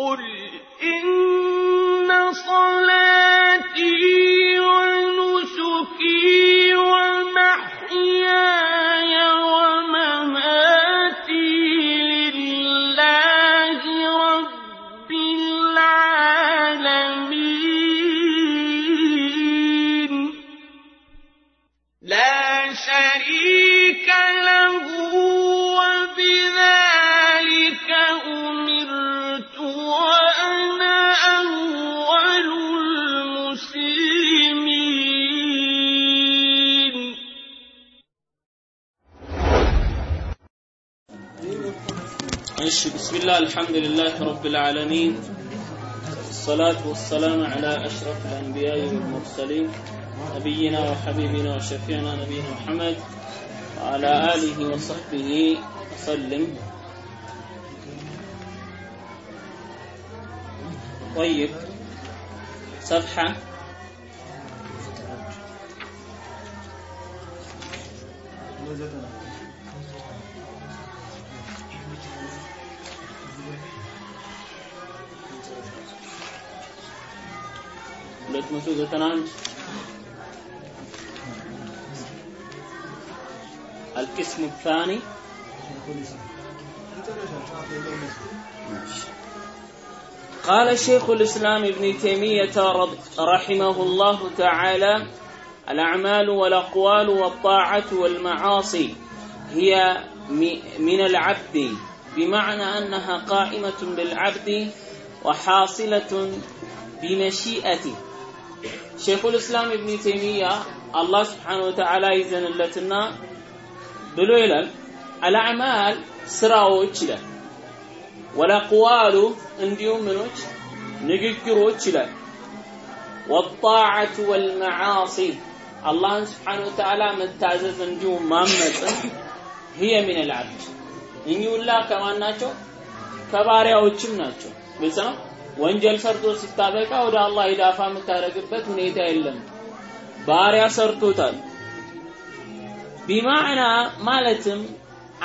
قل إن بسم الله الحمد لله رب العالمين. الصلاة والسلام على أشرف الأنبياء والمرسلين نبينا وحبيبنا وشفيعنا نبينا محمد وعلى آله وصحبه وسلم. طيب صفحة الثاني. قال شيخ الإسلام ابن تيمية رحمه الله تعالى الأعمال والأقوال والطاعة والمعاصي هي من العبد بمعنى أنها قائمة بالعبد وحاصلة بمشيئته. شيخ الإسلام ابن تيمية الله سبحانه وتعالى يزن ብሎ ይላል። አልአዕማል ስራዎች ይላል። ወለቅዋሉ እንዲሁም ምኖች? ንግግሮች ይላል። ወጣዓቱ ወልመዓሲ አላህን ስብሓን ወተዓላ መታዘዝ እንዲሁም ማመፅን ህየ ሚን ልዓብድ እኚህ ከማን ናቸው? ከባሪያዎችም ናቸው። ግልጽ ነው? ወንጀል ሰርቶ ስታበቃ ወደ አላህ ኢዳፋ የምታደርግበት ሁኔታ የለም። ባሪያ ሰርቶታል ቢማዕና ማለትም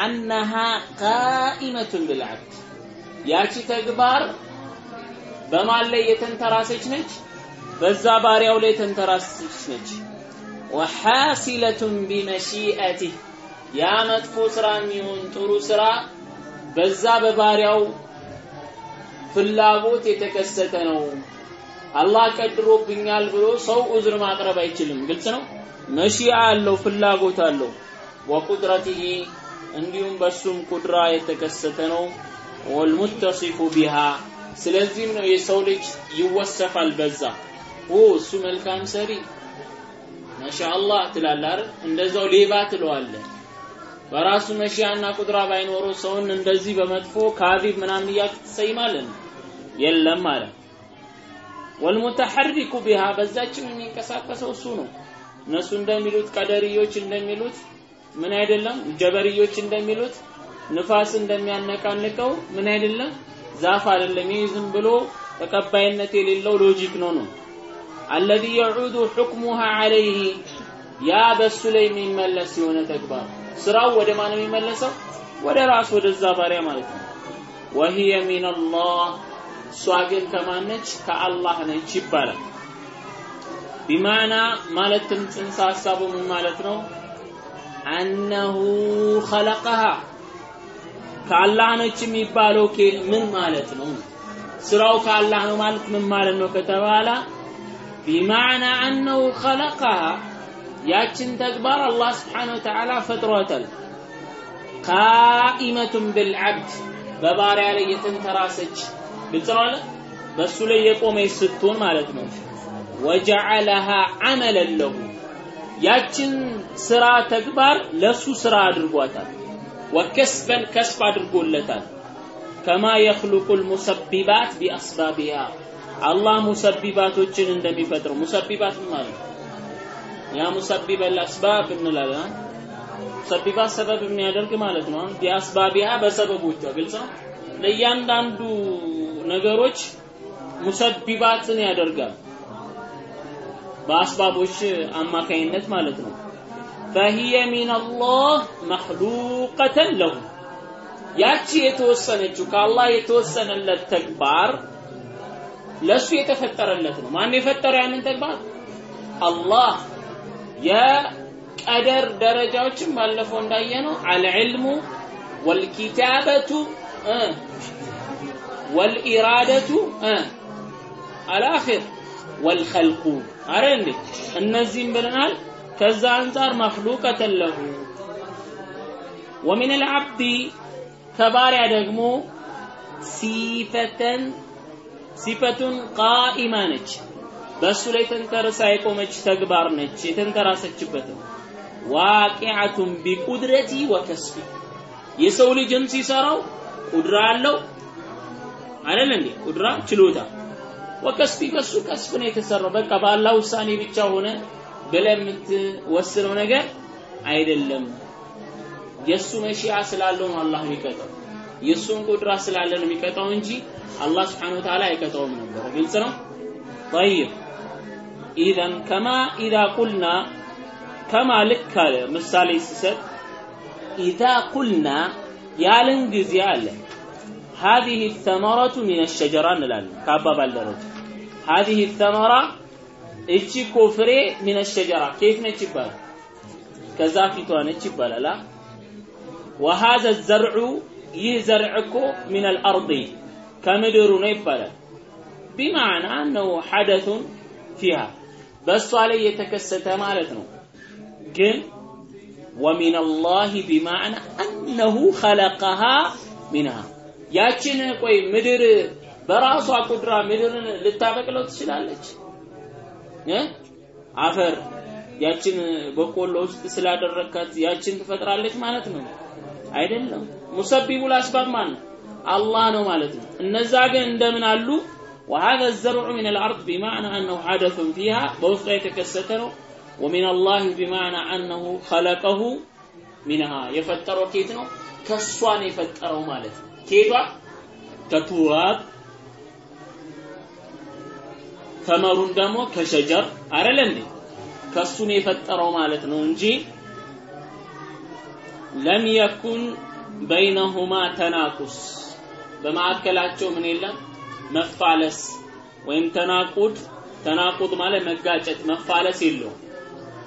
አነሃ ቃኢመቱን ብልዓብድ ያቺ ተግባር በማን ላይ የተንተራሰች ነች? በዛ ባሪያው ላይ የተንተራሰች ነች። ወሓሲለቱን ቢመሺአቲህ ያ መጥፎ ስራ የሚሆን ጥሩ ስራ በዛ በባሪያው ፍላጎት የተከሰተ ነው። አላህ ቀድሮብኛል ብሎ ሰው ዑዝር ማቅረብ አይችልም። ግልጽ ነው። መሺአ አለው፣ ፍላጎት አለው። ወቁድረቲሂ እንዲሁም በሱም ቁድራ የተከሰተ ነው። ወልሙተሲፉ ቢሃ ስለዚህም ነው የሰው ልጅ ይወሰፋል በዛ ኦ እሱ መልካም ሰሪ ማሻአላህ ትላለህ? እንደዛው ሌባ ትለዋለህ። በራሱ መሺያና ቁድራ ባይኖረው ሰውን እንደዚህ በመጥፎ ካዚብ ምናምን እያልክ ትሰይማለህ? የለም ማለት والمتحرك بها በዛችም የሚንቀሳቀሰው እሱ ነው። እነሱ እንደሚሉት ቀደርዮች እንደሚሉት ምን አይደለም፣ ጀበርዮች እንደሚሉት ንፋስ እንደሚያነቃንቀው ምን አይደለም፣ ዛፍ አይደለም። ይህ ዝም ብሎ ተቀባይነት የሌለው logic ነው ነው الذي يعود حكمها عليه ያ በሱ ላይ የሚመለስ የሆነ ተግባር ስራው ወደ ማን የሚመለሰው? ወደ ራስ ወደዛ ባሪያ ማለት ነው። ወሂየ ሚነላህ እሷ ግን ከማነች? ከአላህ ነች ይባላል። ቢማዕና ማለትም ጽንሰ ሀሳቡ ምን ማለት ነው? አነሁ ኸለቀሃ ከአላህ ነች የሚባለው ምን ማለት ነው? ስራው ከአላህ ነው ማለት ምን ማለት ነው ከተባለ ቢማዕና አነሁ ኸለቀሃ ያችን ተግባር አላህ ስብሓነ ወተዓላ ፈጥሯታል። ቃኢመቱን ብልዓብድ በባሪያ ላይ የተንተራሰች ግልጽ በእሱ ላይ የቆመች ስትሆን ማለት ነው። ወጀዐለሃ ዐመለን ለሁ ያችን ስራ ተግባር ለሱ ስራ አድርጓታል። ወከስበን ከስብ አድርጎለታል። ከማ የኽሉቁል ሙሰቢባት ቢአስባቢሃ አላህ ሙሰቢባቶችን እንደሚፈጥር ሙሰቢባት ማለት? ያ ሙሰቢበል አስባብ እንላለን። ሙሰቢባት ሰበብ የሚያደርግ ማለት ነው። ቢአስባቢሃ በሰበቦቿ ግልጽ ለእያንዳንዱ ነገሮች ሙሰቢባትን ያደርጋል በአስባቦች አማካይነት ማለት ነው። ፈሂየ ሚነላህ መኽሉቀተን ለሁ ያቺ የተወሰነችው ከአላህ የተወሰነለት ተግባር ለሱ የተፈጠረለት ነው። ማን የፈጠረው ያንን ተግባር? አላህ። የቀደር ደረጃዎችን ባለፈው እንዳየነው አልዕልሙ ወልኪታበቱ ወልኢራደቱ አልአኺር ወልኸልቁ አረ እንዴ እነዚህም ብለናል። ከዛ አንጻር መክሉቀተን ለሁ ወሚን አልዓብዲ ከባሪያ ደግሞ ሲፈተን ሲፈቱን ቃኢማ ነች። በእሱ ላይ ተንተርሳ የቆመች ተግባር ነች። የተንተራሰችበት ዋቂዓቱን ቢቁድረቲ ወከስቢ የሰው ልጅም ሲሰራው ቁድራ አለው አይደል እንዴ? ቁድራ ችሎታ ወቀስፊ በሱ ቀስፍ ነው የተሰራው። በቃ በአላህ ውሳኔ ብቻ ሆነ ብለህ የምትወስነው ነገር አይደለም። የሱ መሺያ ስላለው ነው አላህ የሚቀጣው። የሱን ቁድራ ስላለ ነው የሚቀጣው እንጂ አላህ ስብሓነሁ ወተዓላ አይቀጣውም ነበር። ግልጽ ነው። ጠይብ ኢዘን ከማ ኢዛ ቁልና ከማ ልክ አለ ምሳሌ ሲሰጥ ኢዛ ቁልና ያለን አለ ሀዚህ ተመረቱ ሚነ ሸጀራ እንላለን ከአባባል ደረጃ ሀዚህ ተመራ እቺ እኮ ፍሬ ሚነ ሸጀራ ከየት ነች ይባላል? ከዛ ፊቷ ነች ይባላል። ወሀዘ ዘርዑ ይህ ዘርዕ እኮ ሚነ አልአርዲ ከምድሩ ነው ይባላል። ቢማዕና እነሁ ሐደቱን ፊሃ በእሷ ላይ የተከሰተ ማለት ነው። ግን ወሚን አላህ ቢማዕና እነሁ ኸለቀሃ ሚንሃ ያችን ቆይ በራሷ ቁድራ ምድርን ልታበቅለው ትችላለች እ አፈር ያችን በቆሎ ውስጥ ስላደረካት ያችን ትፈጥራለች ማለት ነው አይደለም ሙሰቢቡል አስባብ ማን አላህ ነው ማለት ነው እነዛ ግን እንደምን አሉ وهذا الزرع من الأرض بمعنى أنه حدث فيها بوسط يتكسته ومن الله بمعنى أنه خلقه منها يفتروا كيتنو كسوان يفتروا مالت كيفا كتراب ተመሩን ደግሞ ከሸጀር አይደል እንዴ? ከሱን የፈጠረው ማለት ነው እንጂ ለም የኩን በይነሁማ ተናቁስ በማዕከላቸው ምን የለም? መፋለስ ወይም ተናቁድ። ተናቁድ ማለት መጋጨት መፋለስ የለውም።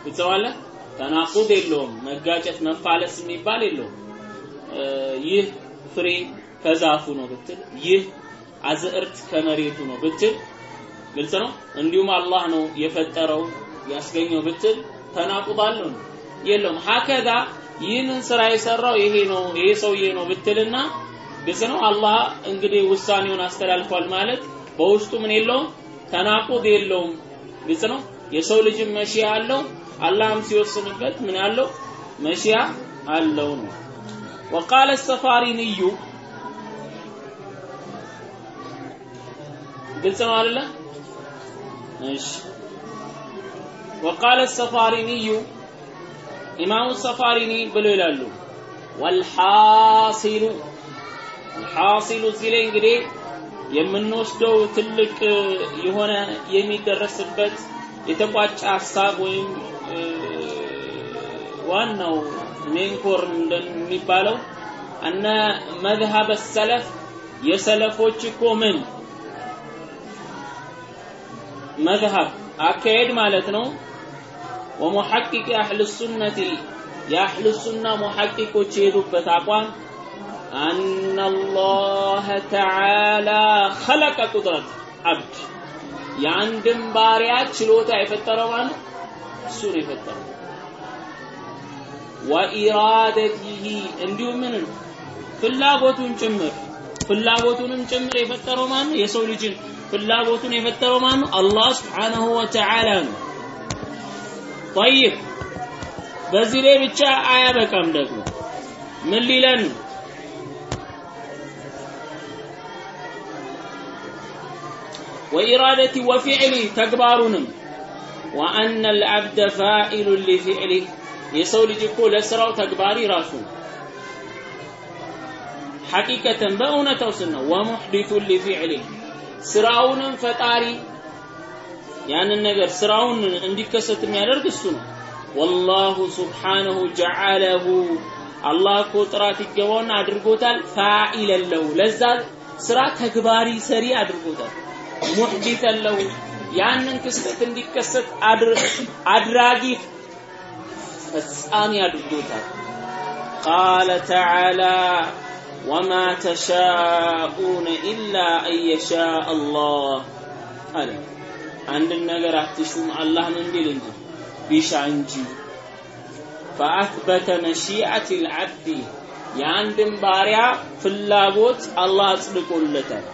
ይተዋለ ተናቁድ የለውም መጋጨት መፋለስ የሚባል የለውም። ይህ ፍሬ ከዛፉ ነው ብትል ይህ አዝዕርት ከመሬቱ ነው ብትል ግልጽ ነው እንዲሁም አላህ ነው የፈጠረው ያስገኘው ብትል ተናቁድ አለው የለውም ሀከዛ ይህንን ስራ የሰራው ይሄ ነው ይሄ ሰውዬ ነው ብትልና ግልጽ ነው አላህ እንግዲህ ውሳኔውን አስተላልፏል ማለት በውስጡ ምን የለውም ተናቁድ የለውም ግልጽ ነው የሰው ልጅም መሺያ አለው አላህም ሲወስንበት ምን አለው መሺያ አለው ነው وقال السفاريني ግልጽ ነው አይደለ እሺ وقال السفاريني ኢማሙ ሰፋሪኒ ብለው ይላሉ ወልሐሲሉ ሐሲሉ እዚህ ላይ እንግዲህ የምንወስደው ትልቅ የሆነ የሚደረስበት የተቋጨ ሀሳብ ወይም ዋናው ሜንኮር እንደሚባለው እነ መዝሀብ ሰለፍ የሰለፎች እኮ ምን መዝሀብ አካሄድ ማለት ነው። ወሙሐቂቅ የአህል ሱነት የአህል ሱና ሙሐቂቆች የሄዱበት አቋም አነ አላህ ተዓላ ኸለቀ ቁድረት አብድ። የአንድም ባሪያ ችሎታ የፈጠረው ማለት እሱ ነው የፈጠረው። ወኢራደቲሂ እንዲሁም ምን ፍላጎቱን ጭምር። ፍላጎቱንም ጭምር የፈጠረው ማን? የሰው ልጅን። ፍላጎቱን የፈጠረው ማን ነው? አላህ ስብሓነሁ ወተዓላ ነው። ጠይብ። በዚህ ላይ ብቻ አያበቃም። ደግሞ። ምን ሊለን ወኢራደቲ ወፊዕሊ ተግባሩንም። ወአነ ልዓብደ ፋኢሉ ሊፊዕሊ። የሰው ልጅ እኮ ለስራው ተግባሪ ራሱ ሐቂቀተን በእውነታው ስና ወሙሕዲቱ ሊፊዕሊ። ስራውንም ፈጣሪ ያንን ነገር ስራውን እንዲከሰት የሚያደርግ እሱ ነው። ወላሁ ስብሓነሁ ጀዓለሁ። አላህ እኮ ጥራት ይገባውና አድርጎታል። ፋኢለን ለሁ። ለዛ ስራ ተግባሪ ሰሪ አድርጎታል። ሙሕዲተን ያንን ክስተት እንዲከሰት አድራጊ ፈጻሚ አድርጎታል። ቃለ ተዓላ ወማ ተሻኡነ ኢላ አን የሻእ አላህ አለ። አንድን ነገር አትሹም አላህ ምን ቢል እንጂ ቢሻ እንጂ። ፈአትበተ መሺአት ልዓብዲ የአንድን ባሪያ ፍላጎት አላህ አጽድቆለታል።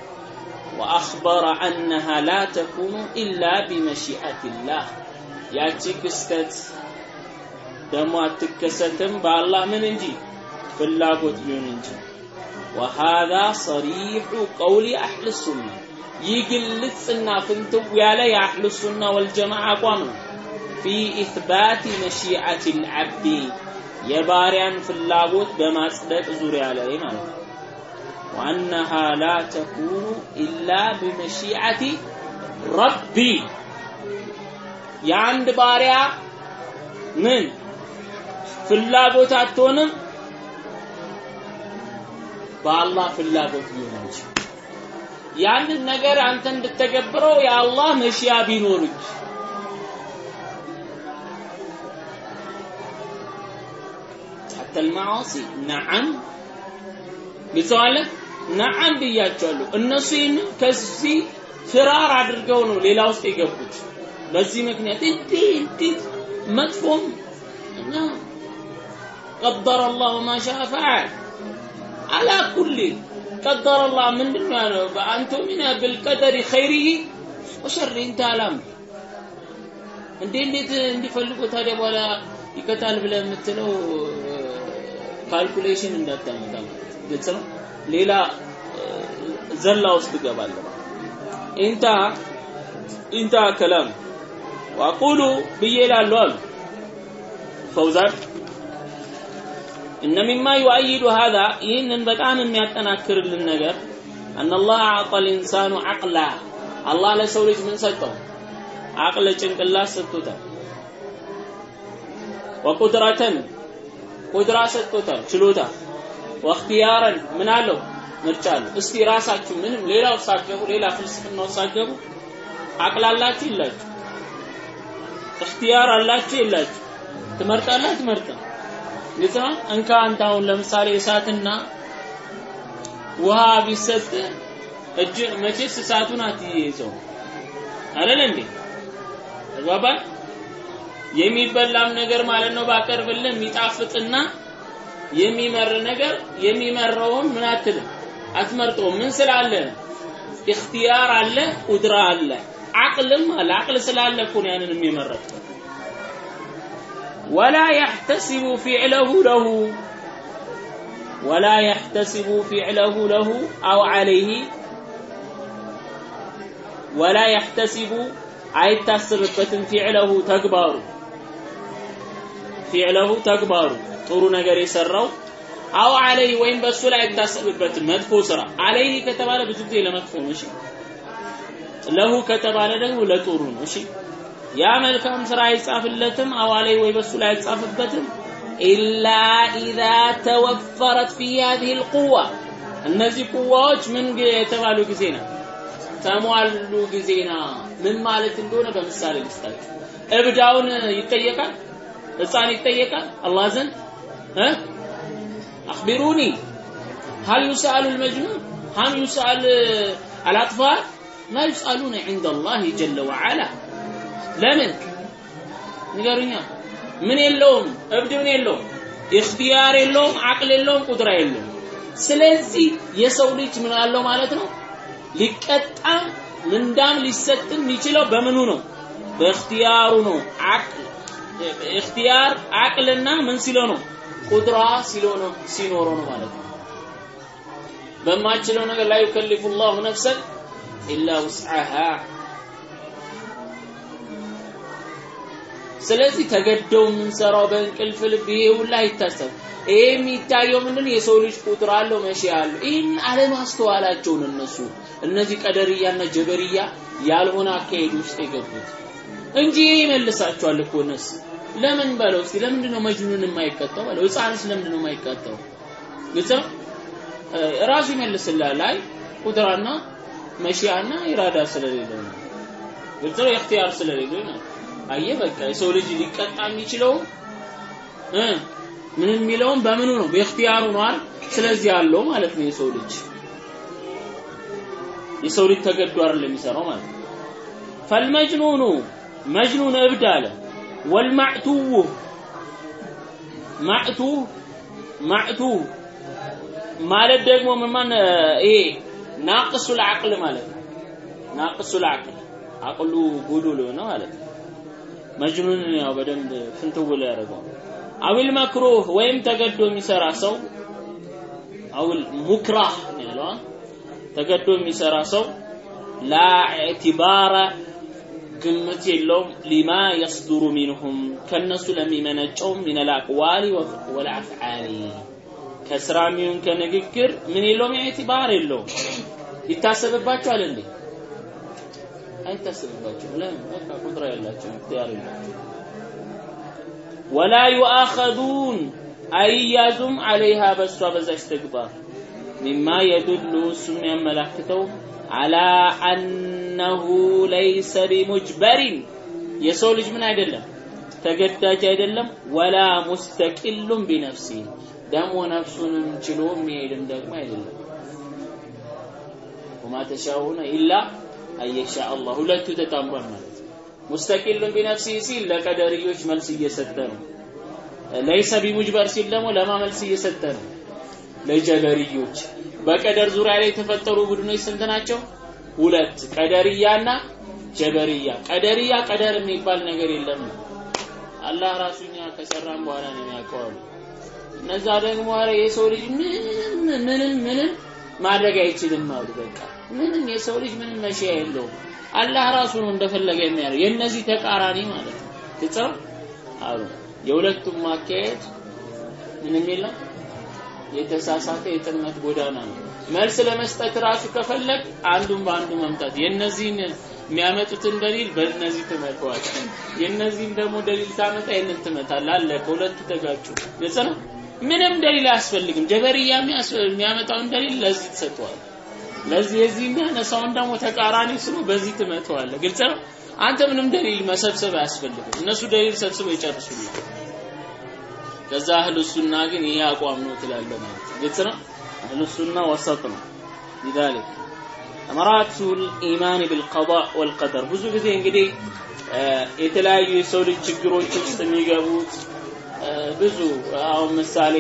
ወአኽበረ አነሃ ላ ተኩኑ ኢላ ቢመሺአት ላህ ያቺ ክስተት ደግሞ አትከሰትም በአላህ ምን እንጂ ፍላጎት ቢሆን እንጂ ወሃዛ ሰሪሑ ቀውሊ አህል ሱና ይህ ግልጽና ፍንትው ያለ የአህል ሱና ወልጀማዓ አቋም ነው ፊ ኢትባት መሺአት ልዓብዲ የባሪያን ፍላጎት በማጽደቅ ዙሪያ ላይ ማለት ነው ዋናሃ ላ ተኩኑ ኢላ በመሺአቲ ረቢ የአንድ ባሪያ ምን ፍላጎት አትሆንም በአላህ ፍላጎት ቢሆን እንጂ ያንን ነገር አንተ እንድተገብረው የአላህ መሽያ ቢኖር እንጂ حتى المعاصي نعم ግልጸዋለ ነዓም ብያቸዋለሁ እነሱ ይህንን ከዚህ ፍራር አድርገው ነው ሌላ ውስጥ የገቡት በዚህ ምክንያት እንዲህ እንዲህ መጥፎም እና ቀደረ አላሁ ማ ሻአ ፈዓል አላ ኩል ቀደረ አላህ ምንድን ነው ያለው በአንቱሚና ብልቀደሪ ኸይሪሂ ወሸሪ እንተ አላም እንዴ እንዴት እንዲፈልጉ ታዲያ በኋላ ይቀጣል ብለህ የምትለው ካልኩሌሽን እንዳታመጣ ግልጽ ነው? ሌላ ዘላ ውስጥ ትገባለህ። ኢንታ ኢንታ ከላም። ዋቁሉ ብዬ ላሉ አሉ። ፈውዛን እነ ሚማ ዩአይዱ ሀዛ ይህንን በጣም የሚያጠናክርልን ነገር አነ አዕጣ ልኢንሳኑ አቅላ አላህ ለሰው ልጅ ምን ሰጠው? አቅል ጭንቅላት ሰጥቶታል። ወቁድረተን ቁድራ ሰጥቶታል ችሎታ ወእክትያረን ምን አለው? ምርጫ አለው። እስቲ ራሳችሁ ምንም ሌላው ሳገቡ ሌላ ፍልስፍናው ሳገቡ አቅላላችሁ ይላችሁ እክትያር አላችሁ የላችሁ ትመርጣለህ ትመርጣ ነው እንካ አንተ አሁን ለምሳሌ እሳትና ውሃ ቢሰጥ እጅ መቼስ እሳቱን አትይዘው አይደል እንዴ? ተግባባን? የሚበላም ነገር ማለት ነው ባቀርብልህ የሚጣፍጥና የሚመር ነገር የሚመረውን ምን አትልም? አትመርጠውም። ምን ስላለ? እክትያር አለ ቁድራ አለ። አቅልም አለ። አቅል ስላለ እኮ ያንን የሚመረጠው ولا يحتسب فعله له ولا يحتسب فعله له أو عليه ولا يحتسب አይታስብበትም ፊዕለሁ ተግባሩ ፊዕለሁ ተግባሩ ጥሩ ነገር የሰራው አው አለይ ወይም በሱ ላይ አይታሰብበትም መጥፎ ስራ አለይ ከተባለ ብዙ ጊዜ ለመጥፎ ነው እሺ ለሁ ከተባለ ደግሞ ለጥሩ ነው እሺ يا ملكم سرائي صاف اللتم أو علي ويبس لائي صاف البتم إلا إذا توفرت في هذه القوة النزي قواج من قيئة تمالو كزينة تمالو كزينة من مالة دونة بمسالة الاستاذ ابداون يتيقا الانسان يتيقا الله زن ها؟ أخبروني هل يسأل المجنون هل يسأل الأطفال ما يسألون عند الله جل وعلا ለምን? ንገሩኛ። ምን የለውም? እብድ ምን የለውም? እክትያር የለውም አቅል የለውም ቁድራ የለውም። ስለዚህ የሰው ልጅ ምን አለው ማለት ነው? ሊቀጣ ምንዳም ሊሰጥም የሚችለው በምኑ ነው? በእክትያሩ ነው። አቅል እክትያር አቅልና ምን ሲለው ነው? ቁድራ ሲለው ነው ሲኖረው ነው ማለት ነው። በማችለው ነገር ላይ ይከልፉ ላሁ ነፍሰን ኢላ ውስዓሃ ስለዚህ ተገደው የምንሰራው በእንቅልፍ ልብ ይሄ ሁላ አይታሰብ። ይሄ የሚታየው ምንድን የሰው ልጅ ቁጥር አለው መቼ አለው ይህን አለማስተዋላቸውን እነሱ። እነዚህ ቀደርያና ጀበርያ ያልሆነ አካሄድ ውስጥ የገቡት እንጂ ይመልሳቸዋል እኮ ነስ ለምን በለው እስቲ ለምንድን ነው መጅኑን የማይቀጣው በለው? ህፃንስ ለምንድን ነው የማይቀጣው ነው? ራሱ ይመልስልሃል አይ ቁድራና መሺያና ኢራዳ ስለሌለው ነው። ግልጽ ነው? ስለሌለው ነው አየ በቃ የሰው ልጅ ሊቀጣ የሚችለው ምን የሚለውን በምኑ ነው? በእክቲያሩ ነው አይደል? ስለዚህ ያለው ማለት ነው የሰው ልጅ። የሰው ልጅ ተገዶ አይደለም የሚሰራው ማለት ነው። ፈልመጅኑኑ መጅኑን እብድ አለ። ወልማዕቱው ማዕቱ ማዕቱ ማለት ደግሞ ምን ይሄ ናቅሱል አቅል ማለት ነው። ናቅሱል አቅል አቅሉ ጎዶሎ ነው ማለት ነው መጅኑን ያው በደንብ ፍንትው ላይ ያደርገው። አዊል መክሩህ ወይም ተገዶ የሚሰራ ሰው አዊል ሙክራህ ነው ተገዶ የሚሰራ ሰው ላ ግምት የለውም። ሊማ የስዱሩ ሚንሁም ከነሱ ለሚመነጨው ሚን አልአቅዋሊ ወልአፍዓሊ ከስራ ሚሆን ከንግግር ምን የለውም? ኢዕቲባር የለውም። ይታሰብባቸዋል እንዴ አይታሰብባቸውም ለምን? በቃ ቁጥራ ያላቸው እክትያር የላቸው ወላ ዩአኸዙን አይያዙም አለይሃ በሷ በዛች ተግባር። ሚማ የዱሉ እሱ የሚያመላክተው አላ አነሁ ለይሰ ቢሙጅበሪን። የሰው ልጅ ምን አይደለም? ተገዳጅ አይደለም። ወላ ሙስተቂሉን ቢነፍሲ። ደግሞ ነፍሱንም ችሎ የሚሄድም ደግሞ አይደለም። ወማ ተሻኡነ ኢላ አየሻ አላህ ሁለቱ ተጣምሯል ማለት ሙስተቂሉን ቢነፍሲ ሲል ለቀደርዮች መልስ እየሰጠ ነው። ለይሰ ቢሙጅበር ሲል ደግሞ ለማ መልስ እየሰጠ ነው። ለጀበርዮች በቀደር ዙሪያ ላይ የተፈጠሩ ቡድኖች ስንት ናቸው? ሁለት ቀደርያና ጀበርያ። ቀደርያ ቀደር የሚባል ነገር የለም አላህ ራሱኛ ከሰራም በኋላ ነው የሚያውቀው። እነዛ ደግሞ አረ የሰው ልጅ ምንም ምንም ምንም ማድረግ አይችልም አሉ በቃ ምንም የሰው ልጅ ምንም መሽያ የለውም። አላህ ራሱ ነው እንደፈለገ የሚያደርግ የእነዚህ ተቃራኒ ማለት ነው። ትጽር አሉ። የሁለቱም ማካሄድ ምንም የለም። የተሳሳተ የጥመት ጎዳና ነው። መልስ ለመስጠት ራሱ ከፈለግ አንዱን በአንዱ መምጣት የነዚህን የሚያመጡትን ደሊል በእነዚህ ትመተዋል የነዚህን ደግሞ ደሊል ታመጣ ይህንን ትመታል። አለ ከሁለቱ ተጋጩ። ግልጽ ምንም ደሊል አያስፈልግም። ጀበርያ የሚያመጣውን ደሊል ለዚህ ትሰጠዋል ለዚህ የዚህ የሚያነሳውን ደግሞ ተቃራኒ ስሙ በዚህ ትመተዋለ ግልጽ ነው አንተ ምንም ደሊል መሰብሰብ አያስፈልግም እነሱ ደሊል ሰብስበው ይጨርሱልሃል ከዛ አህሉ ሱና ግን ይሄ አቋም ነው ትላለ ማለት ግልጽ ነው አህሉ ሱና ወሰጥ ነው لذلك አመራቱ الإيمان بالقضاء والقدر ብዙ ጊዜ እንግዲህ የተለያዩ የሰው ልጅ ችግሮች ውስጥ የሚገቡት ብዙ አሁን ምሳሌ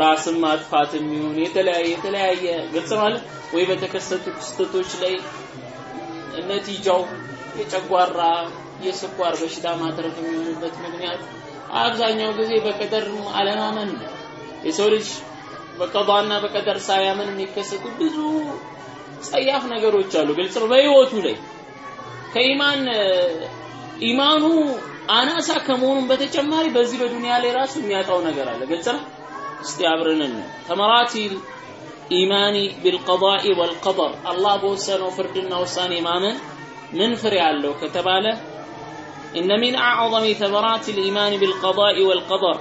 ራስን ማጥፋት የሚሆን የተለያየ የተለያየ ግልጽ ማለት ወይ በተከሰቱ ክስተቶች ላይ ነቲጃው የጨጓራ የስኳር በሽታ ማትረፍ የሚሆንበት ምክንያት አብዛኛው ጊዜ በቀደር አለማመን ነው። የሰው ልጅ በቀዷና በቀደር ሳያምን የሚከሰቱ ብዙ ጸያፍ ነገሮች አሉ። ግልጽ በህይወቱ ላይ ከኢማን ኢማኑ አናሳ ከመሆኑም በተጨማሪ በዚህ በዱንያ ላይ ራሱ የሚያጣው ነገር አለ። ግልጽ ነው። እስቲ አብረን ተመራቲል ኢማኒ ቢልቀዳኢ ወልቀደር አላህ በወሰነው ፍርድና ውሳኔ ማመን ምን ፍሬ አለው ከተባለ እነ ሚን አዕظም ተመራት ልኢማን ቢልቀዳኢ ወልቀደር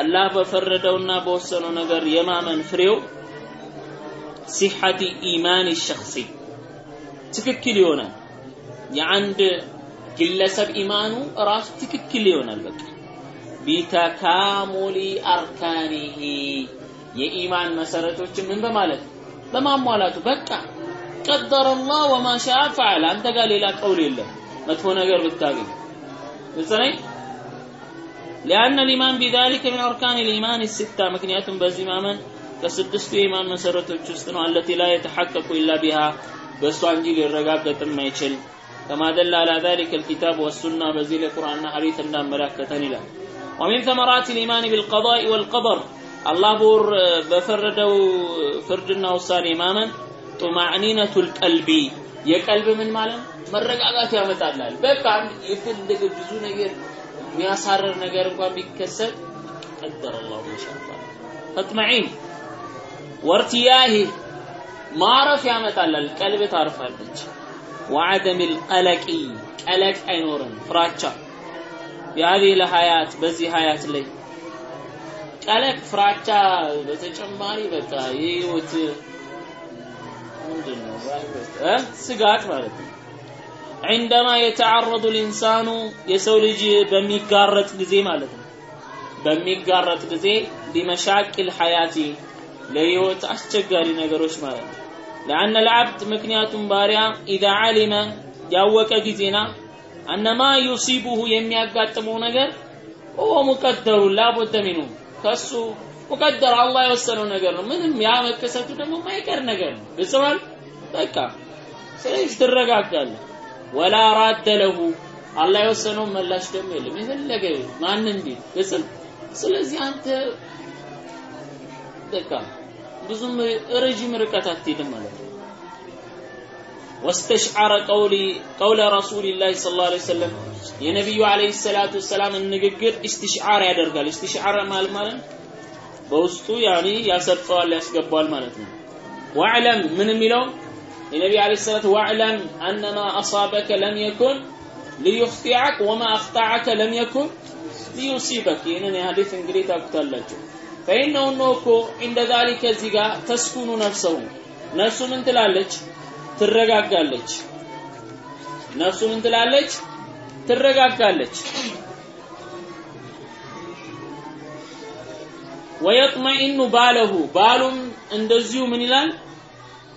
አላህ በፈረደውና በወሰነው ነገር የማመን ፍሬው صحة إيمان الشخص ትክክል ይሆናል። የአንድ ግለሰብ ኢማኑ ራሱ ትክክል ይሆናል በቃ። بتكامل أركانه። የኢማን መሰረቶችን ምን በማለት? በማሟላቱ። በቃ قدر وما شاء فعل አንተ ጋር ሌላ قول የለም። መጥፎ ነገር ብታገኝ። ግልጽ ነኝ? لأن الإيمان بذلك من أركان الإيمان الستة ምክንያቱም በዚህ ማመን ከስድስቱ የኢማን መሰረቶች ውስጥ ነው። አለቲ ላ የተሐቀቁ ኢላ ቢሃ። በእሷ እንጂ ሊረጋገጥም አይችል። ከማደላ አላ ዛሊከ ልኪታብ ወሱና በዚህ ለቁርአንና ሐዲት እንዳመላከተን ይላል። ወሚን ተመራት ልኢማን ቢልቀዳኢ ወልቀበር አላህ ቦር በፈረደው ፍርድና ውሳኔ ማመን ጡማዕኒነቱ ልቀልቢ የቀልብ ምን ማለት መረጋጋት ያመጣላል። በቃ የፈለገ ብዙ ነገር የሚያሳርር ነገር እንኳን ቢከሰት ቀደር አላሁ ማሻአላ ተጥመዒን ወርትያሂ። ማረፍ ያመጣላል። ቀልብ ታርፋለች። ወዐደም ልቀለቂ ቀለቅ አይኖርም። ፍራቻ። የሀዲህ ለሀያት በዚህ ሀያት ላይ ቀለቅ ፍራቻ በተጨማሪ በቃ የህይወት ምንድን ነው እ ስጋት ማለት ነው عندما يتعرض الإنسان የሰው ልጅ በሚጋረጥ ጊዜ ማለት ነው በሚጋረጥ ጊዜ ሊመሻቂል ሐያቲ ለህይወት አስቸጋሪ ነገሮች ማለት ነው لأن العبد ምክንያቱም ባሪያ إذا علم ያወቀ ጊዜና አነማ ዩሲቡሁ የሚያጋጥመው ነገር ወ ሙቀደሩ ላቡደ ሚኑ ከሱ ሙቀደር አላህ የወሰነው ነገር ነው። ምንም ያ መከሰቱ ደግሞ የማይቀር ነገር ነው። ግልጽ በቃ ስለዚህ ትረጋጋለህ። ولا راد له አላህ የወሰነው መላሽ ደግሞ የለም። የፈለገ ማን እንዲ ግልጽ ስለዚህ አንተ በቃ ብዙም ረጅም ርቀት አትሄድም ማለት ነው። واستشعر قول رسول الله صلى الله عليه وسلم የነቢዩ عليه الصلاة والسلام ን ንግግር استشعار ያደርጋል። استشعار ማለት ማለት በውስጡ يعني ያሰርጸዋል ያስገባዋል ማለት ነው። ዋዕለም ምን የሚለው የነቢ ዐለይሂ ሰላቱ ዋዕለም አነማ አሳበከ ለም የኩን ሊዩኽጢዐክ ወማ አኽጠዐከ ለም የኩን ሊዩሲበክ። ይህንን የሐዲስ እንግዲህ ታውቁታላችሁ። ፈኢነሁ እነሆ እኮ ዒንደ ዛሊከ እዚህ ጋር ተስኩኑ ነፍሰሁ ነፍሱ ምን ትላለች? ትረጋጋለች። ነፍሱ ምን ትላለች? ትረጋጋለች። ወየጥመኢኑ ባለሁ ባሉም እንደዚሁ ምን ይላል?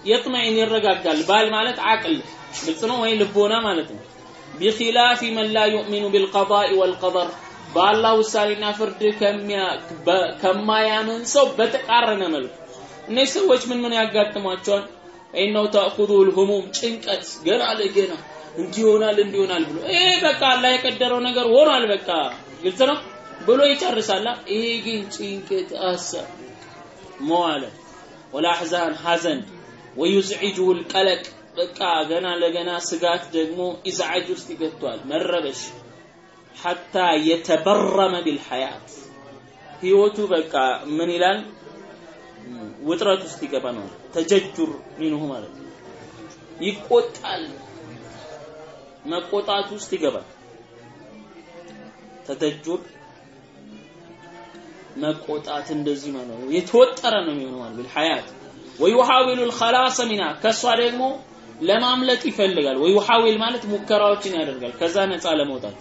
የጥመኢን ይረጋጋል። ባል ማለት አቅል ግልጽ ነው ወይ? ልቦና ማለት ነው። ቢኺላፊ መን ላ ዩእሚኑ ቢልቀዳኢ ወልቀደር በአላህ ውሳኔና ፍርድ ከማያምን ሰው በተቃረነ መልኩ። እነዚህ ሰዎች ምን ምን ያጋጥሟቸዋል ኢነው ተእኹዙ ልሁሙም ጭንቀት ገና ለገና እንዲሆናል እንዲሆናል ብሎ ይሄ በቃ አላህ የቀደረው ነገር ሆኗል በቃ። ግልጽ ነው ብሎ ይጨርሳል። ይሄ ግን ጭንቀት አሰብ መዋለ ወላሕዛን ሐዘን ወዩዝዒጁሁ ልቀለቅ በቃ ገና ለገና ስጋት ደግሞ ኢዝዓጅ ውስጥ ይገቷል መረበሽ። ሐታ የተበረመ ቢልሐያት። ህይወቱ በቃ ምን ይላል ውጥረት ውስጥ ይገባ ነው ተጀጁር ሚንሁ ማለት ነው ይቆጣል መቆጣት ውስጥ ይገባል ተተጁር መቆጣት እንደዚህ ማለት ነው የተወጠረ ነው የሚሆነው ማለት ቢልሐያት ወዩሐዊሉ الخلاص منها ከሷ ደግሞ ለማምለጥ ይፈልጋል ወዩሐዊል ማለት ሙከራዎችን ያደርጋል ከዛ ነፃ ለመውጣት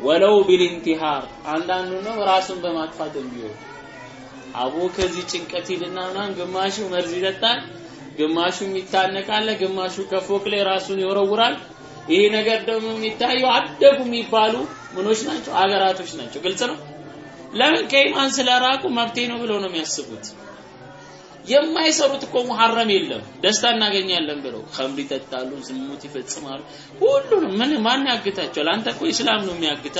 ወለው ቢልኢንቲሃር አንዳንዱ ነው ራሱን በማጥፋት ቢሆን አቦ ከዚህ ጭንቀት ሂድና ምናምን ግማሹ መርዝ ይጠጣል ግማሹ ይታነቃል ግማሹ ከፎቅ ላይ ራሱን ይወረውራል። ይሄ ነገር ደግሞ የሚታየው አደጉ የሚባሉ ምኖች ናቸው? አገራቶች ናቸው። ግልጽ ነው? ለምን ከኢማን ስለራቁ መብቴ ነው ብለው ነው የሚያስቡት? የማይሰሩት እኮ ሙሐረም የለም። ደስታ እናገኛለን ብለው ከምር ይጠጣሉ ዝሙት ይፈጽማሉ። ሁሉንም ምን ማን ያግታቸዋል? አንተ እኮ እስላም ነው የሚያግታ።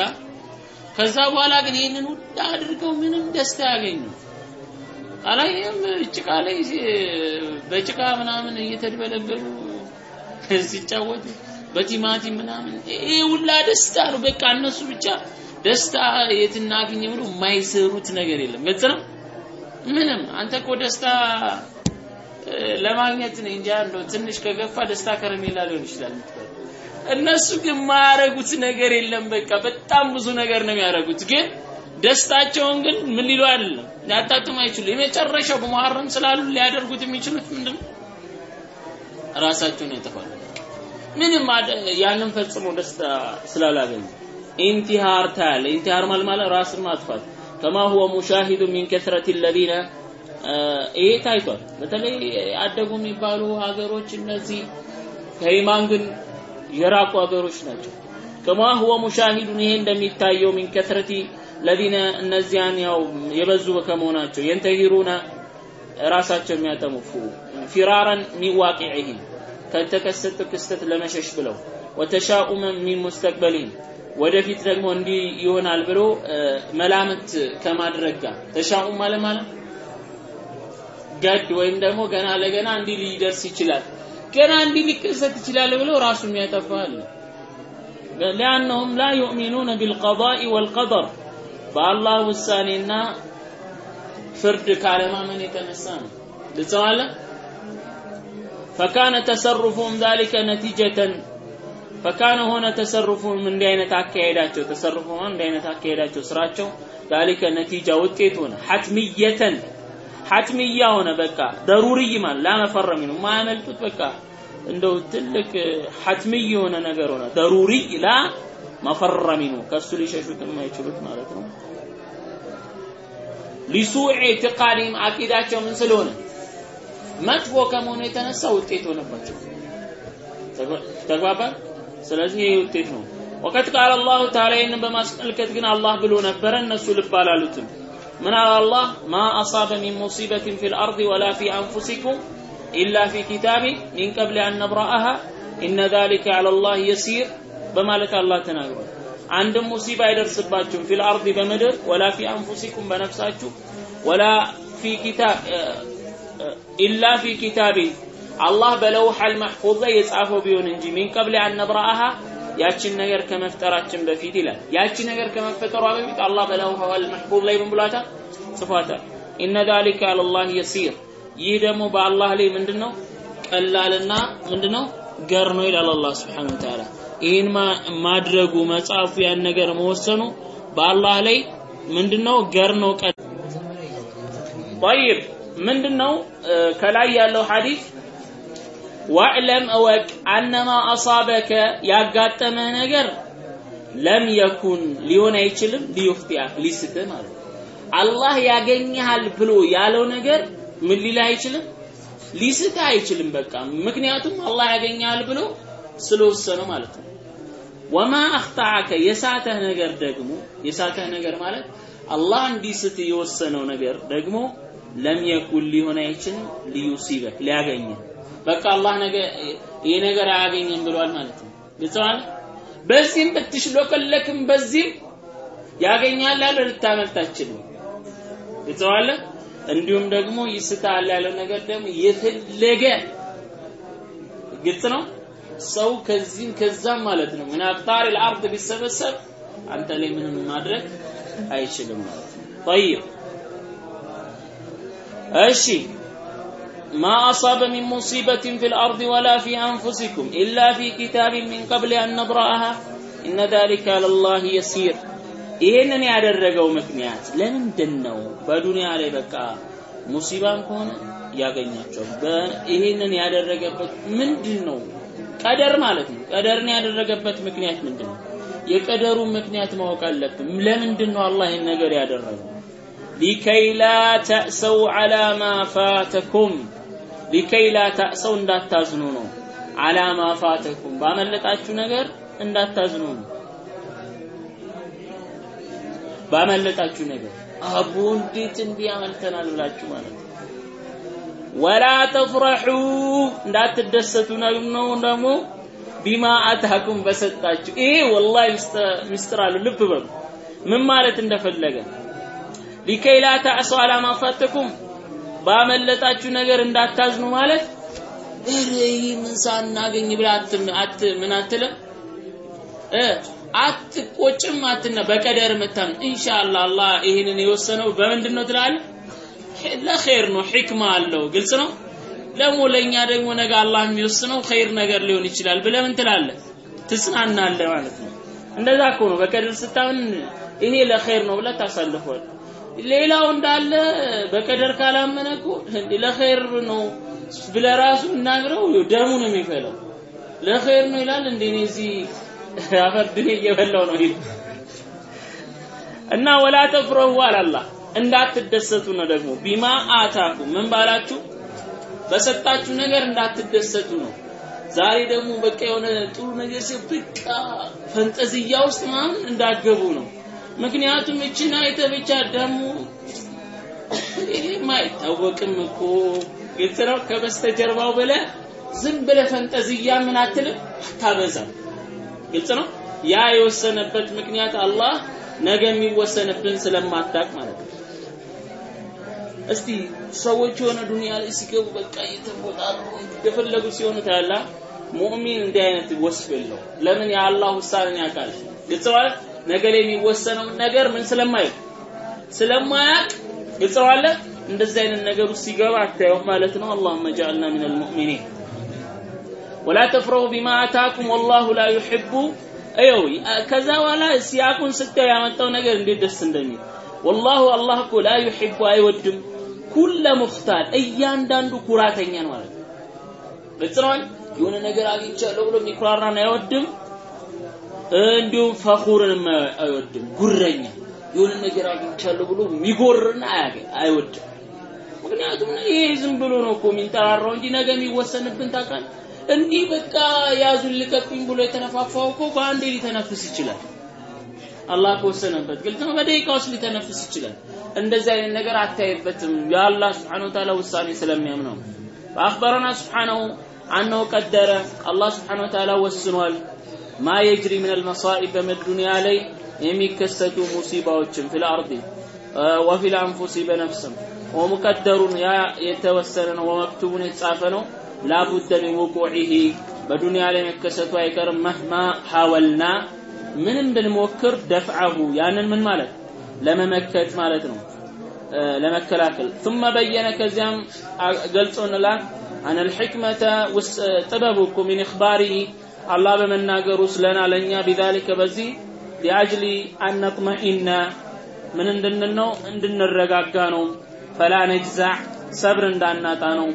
ከዛ በኋላ ግን ይህንን ሁሉ አድርገው ምንም ደስታ ያገኙ አላየም። ጭቃ ላይ በጭቃ ምናምን እየተድበለበሉ ሲጫወቱ በቲማቲም ምናምን ይሄ ሁላ ደስታ ነው። በቃ እነሱ ብቻ ደስታ የት እናገኝ ብሎ የማይሰሩት ነገር የለም። ግልጽ ነው? ምንም። አንተ እኮ ደስታ ለማግኘት ነው እንጂ እንደው ትንሽ ከገፋ ደስታ ከረሜላ ሊሆን ይችላል እነሱ ግን የማያረጉት ነገር የለም። በቃ በጣም ብዙ ነገር ነው የሚያደርጉት። ግን ደስታቸውን ግን ምን ሊሉ አይደለም? ሊያጣጥሙ አይችሉ የመጨረሻው በመሐረም ስላሉ ሊያደርጉት የሚችሉት ምንድን ራሳቸውን ያጠፋሉ። ምንም ያንን ፈጽሞ ደስታ ስላላገኙ። انتحار ታያለ انتحار ማለት ማለት ራስን ማጥፋት። كما هو مشاهد من كثرة الذين። ይሄ ታይቷል። በተለይ አደጉ የሚባሉ ሀገሮች እነዚህ ከኢማን ግን የራቁ ሀገሮች ናቸው። كما هو مشاهد ይሄ እንደሚታየው من كثرة الذين እነዚያን ያው የበዙ ከመሆናቸው ينتحرون ራሳቸው የሚያጠፉ فرارا من ከተከሰተ ክስተት ለመሸሽ ብለው وتشاؤما من ወደፊት ደግሞ እንዲህ ይሆናል ብሎ መላምት ከማድረግ ጋር تشاؤم ማለት ማለት ገድ ወይም ደግሞ ገና ለገና እንዲህ ሊደርስ ይችላል። ገና እንዲህ ሊከሰት ይችላል ብሎ ራሱ የሚያጠፋ አለ። ሊአነሁም ላ ዩእሚኑነ ቢልቀዳኢ ወልቀደር በአላህ ውሳኔና ፍርድ ካለማመን የተነሳ ነው። ልጸዋለ ፈካነ ተሰሩፉም ዛሊከ ነቲጀተን ፈካነ ሆነ ተሰሩፉም እንዲህ አይነት አካሄዳቸው ተሰሩፉ እንዲህ አይነት አካሄዳቸው ስራቸው ዛሊከ ነቲጃ ውጤት ሆነ። ሐትሚየተን ሐትሚያ ሆነ በቃ ደሩርይ ማለት ላመፈረ ሚኑ ማያመልጡት በቃ እንደው ትልቅ ሐትሚይ የሆነ ነገር ሆነ። ደሩርይ ላ መፈረ ሚኑ ከሱ ሊሸሹት የማይችሉት ማለት ነው. ሊሱዕ ኢዕቲቃዲም አቂዳቸው ምን ስለሆነ መጥፎ ከመሆኑ የተነሳ ውጤት ሆነባቸው ተግባባ ስለዚህ ይህ ውጤት ነው ወቀት ቃል አላሁ ተዓላ ይህንን በማስመልከት ግን አላህ ብሎ ነበረ እነሱ ልብ አላሉትም ምን አለ አላህ ما أصاب من مصيبة في الأرض ولا في أنفسكم إلا في كتاب من قبل أن نبرأها إن ذلك على الله يسير በማለት አላህ ተናግሯል አንድም مصيبة አይደርስባችሁም في الأرض በምድር ولا في أنفسكم በነፍሳችሁ ولا في كتاب إلا في كتاب አላህ በ اللوح المحفوظ ላይ የጻፈው ቢሆን እንጂ من قبل أن نبرأها ያችን ነገር ከመፍጠራችን በፊት ይላል። ያቺ ነገር ከመፈጠሯ በፊት አላህ በ اللوح المحفوظ ላይ ምን ብሏታል? ጽፏታል። ኢነ ዛሊከ አለላህ የሲር ይህ ደግሞ በአላህ ላይ ምንድነው ቀላልና ምንድነው ገር ነው ይላል አላህ Wa Ta'ala ይህን ማድረጉ መጽሐፉ ያን ነገር መወሰኑ በአላህ ላይ ምንድነው? ገር ነው ቀ ጠይብ ምንድነው? ከላይ ያለው ሐዲስ ዋዕለም እወቅ አነማ አሳበከ ያጋጠመህ ነገር ለም የኩን ሊሆን አይችልም ሊዩፍቲያክ ሊስትህ ማለት አላህ ያገኘሃል ብሎ ያለው ነገር ምን ሊልህ አይችልም? ሊስትህ አይችልም በቃ። ምክንያቱም አላህ ያገኘሃል ብሎ ስለወሰነ ማለት ነው። ወማ አኽጣዓከ የሳተህ ነገር ደግሞ የሳተህ ነገር ማለት አላህ እንዲስት የወሰነው ነገር ደግሞ ለም የኩን ሊሆን አይችልም ሊዩሲበክ ሊያገኘህ በቃ አላህ ይሄ ነገር አያገኝም ብሏል ማለት ነው። ግልጸዋል በዚህም ብትሽሎከለክም በዚህም ያገኛል ያለ አትችልም። ግልጸዋል እንዲሁም ደግሞ ይስታል ያለው ነገር ደግሞ የፈለገ ግልጽ ነው ሰው ከዚህም ከዛም ማለት ነው ምን አቅጣር الارض ቢሰበሰብ አንተ ላይ ምንም ማድረግ አይችልም ማለት ነው طيب እሺ ما أصاب من مصيبة في الأرض ولا في أنفسكم إلا في كتاب من قبل أن نبرأها إن ذلك على الله يسير ይህንን ያደረገው ምክንያት ለምንድን ነው በዱንያ ላይ በቃ ሙሲባም ከሆነ ያገኛቸዋል ይህንን ያደረገበት ምንድን ነው ቀደር ማለት ነው። ቀደርን ያደረገበት ምክንያት ምንድን ነው የቀደሩን ምክንያት ማወቅ አለብን። ለምንድን ነው አላህ ይህን ነገር ያደረገው? ሊከይ ላ ተእሰው ዐላ ማ ፋተኩም። ሊከይ ላ ተእሰው እንዳታዝኑ ነው። ዐላ ማ ፋተኩም። ባመለጣችሁ ነገር እንዳታዝኑ ነው። ባመለጣችሁ ነገር አቡ እንዴት እንዲህ ያመልተናል ብላችሁ ማለት ነው ወላ ተፍረሑ እንዳትደሰቱ ነው ደግሞ ቢማ አታኩም በሰጣችሁ። ይሄ ወላሂ ምስጢር አለ። ልብ በሉ። ምን ማለት እንደፈለገ። ሊከይ ላ ተዕሱ ባመለጣችሁ ነገር እንዳታዝኑ ማለት እረ ምን ሳናገኝ ብላ አት ምን አትልም? አትቆጭም አትና በቀደር መታም ኢንሻአላህ አላህ ይሄንን የወሰነው በምንድን ነው ትላለህ ለኸይር ነው ሕክማ አለው። ግልጽ ነው? ደግሞ ለኛ ደግሞ ነገ አላህ የሚወስነው ኸይር ነገር ሊሆን ይችላል ብለህ ምን ትላለህ? ትጽናናለህ ማለት ነው። እንደዛ እኮ ነው። በቀደር ስታምን ይሄ ለኸይር ነው ብለህ ታሳልፈዋል ሌላው እንዳለ በቀደር ካላመነ እኮ ለኸይር ነው ብለህ ራሱ እናግረው ደሙ ነው የሚፈለው። ለኸይር ነው ይላል እንዴ? እዚህ አፈር ድኔ እየበላው ነው ይል እና ወላ ተፍረሁ አላላህ እንዳትደሰቱ ነው ደግሞ። ቢማ አታኩ ምን ባላችሁ? በሰጣችሁ ነገር እንዳትደሰቱ ነው። ዛሬ ደግሞ በቃ የሆነ ጥሩ ነገር ሲል በቃ ፈንጠዝያ ውስጥ ምናምን እንዳገቡ ነው። ምክንያቱም እችን አይተ ብቻ ደግሞ ይሄም አይታወቅም እኮ። ግልጽ ነው ከበስተጀርባው ብለ ዝም ብለ ፈንጠዝያ ምን አትልም? አታበዛም። ግልጽ ነው? ያ የወሰነበት ምክንያት አላህ ነገ የሚወሰንብን ስለማታቅ ማለት ነው እስቲ ሰዎች የሆነ ዱንያ ላይ ሲገቡ በቃ እየተቆጣሩ እንደፈለጉ ሲሆኑ ታያላ ሙእሚን እንዲህ አይነት ወስፍ የለው ለምን? የአላህ ውሳኔን ያውቃል። ግልጽ ነገ ላይ የሚወሰነው ነገር ምን ስለማያውቅ ስለማያውቅ ግልጽ እንደዚህ አይነት ነገር ውስጥ ሲገባ አታየውም ማለት ነው። አላሁመ ጀዐልና ሚነል ሙእሚኒን። ወላ ተፍረሁ ቢማ አታኩም ወላሁ ላ ዩሕቡ። እየው ከዛ በኋላ ሲያቁን ስታዩ ያመጣው ነገር እንዴት ደስ እንደሚል። ወላሁ አላህ እኮ ላ ዩሕቡ አይወድም ኩለ ሙኽታል እያንዳንዱ ኩራተኛ ነው ማለት ነው። የሆነ ነገር አግኝቻለሁ ብሎ የሚኩራራን አይወድም። እንዲሁም ፈኹርንም አይወድም ጉረኛ። የሆነ ነገር አግኝቻለሁ ብሎ የሚጎርና አይወድም። ምክንያቱም ይሄ ዝም ብሎ ነው እኮ የሚንጠራራው እንጂ ነገ የሚወሰንብን ታውቃለህ? እንዲህ በቃ ያዙን ልቀቁኝ ብሎ የተነፋፋው እኮ በአንዴ ሊተነፍስ ይችላል አላህ ከወሰነበት ግልጽ ነው። በደቂቃ ውስጥ ሊተነፍስ ይችላል። እንደዚህ አይነት ነገር አታይበትም። የአላህ ስብሓን ወተዓላ ውሳኔ ስለሚያምነው በአክበረና ስብሓነሁ አነው ቀደረ። አላህ ስብሓን ወተዓላ ወስኗል። ማ የጅሪ ምን አልመሳኢብ በመዱንያ ላይ የሚከሰቱ ሙሲባዎችን ፊል ወፊል አንፉሲ በነፍስም። ወሙቀደሩን ያ የተወሰነ ነው። ወመክቱቡን የተጻፈ ነው። ላቡደ ሚን ውቁዒሂ በዱንያ ላይ መከሰቱ አይቀርም። መህማ ሐወልና ምንም ብንሞክር ደፍዐሁ ያንን ምን ማለት ለመመከት ማለት ነው ለመከላከል ثم በየነ ከዚያም ገልጾንላል አነ الحكمة ጥበቡ እኮ ሚን إخباره አላህ በመናገሩ ስለና ለእኛ ቢዛሊከ በዚህ ሊአጅሊ አነጥመኢነ ምን እንድንል ነው እንድንረጋጋ ነው ፈላ ነጅዛዕ ሰብር እንዳናጣ ነው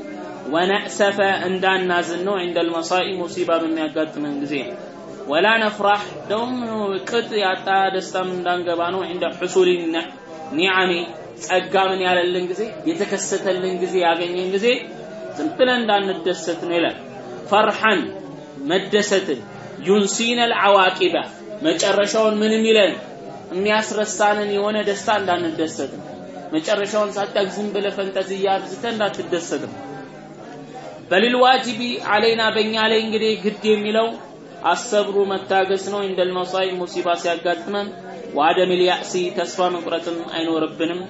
ወነእሰፈ እንዳናዝን ነው ዕንደ ልመሳኢ ሙሲባ በሚያጋጥመን ጊዜ ወላ ነፍራህ ደውም ቅጥ ያጣ ደስታም እንዳንገባ ነው። ዕንደ ሕሱል ኒዓሚ ጸጋ ያለልን ጊዜ የተከሰተልን ጊዜ ያገኘን ጊዜ ዝም ብለን እንዳንደሰት ነው ይላል። ፈርሐን መደሰትን። ዩንሲነ ልዓዋቂበ መጨረሻውን ምን የሚለን የሚያስረሳንን የሆነ ደስታ እንዳንደሰት መጨረሻውን ሳታቅ ዝም ብለ ፈንጠዝያ አብዝተ እንዳትደሰት ነው። በልልዋጅቢ አለይና በእኛ ላይ እንግዲህ ግድ የሚለው አሰብሩ መታገስ ነው። እንደል መሳይ ሙሲባ ሲያጋጥመን ወአደም ልያእሲ ተስፋ መቁረጥም አይኖርብንም።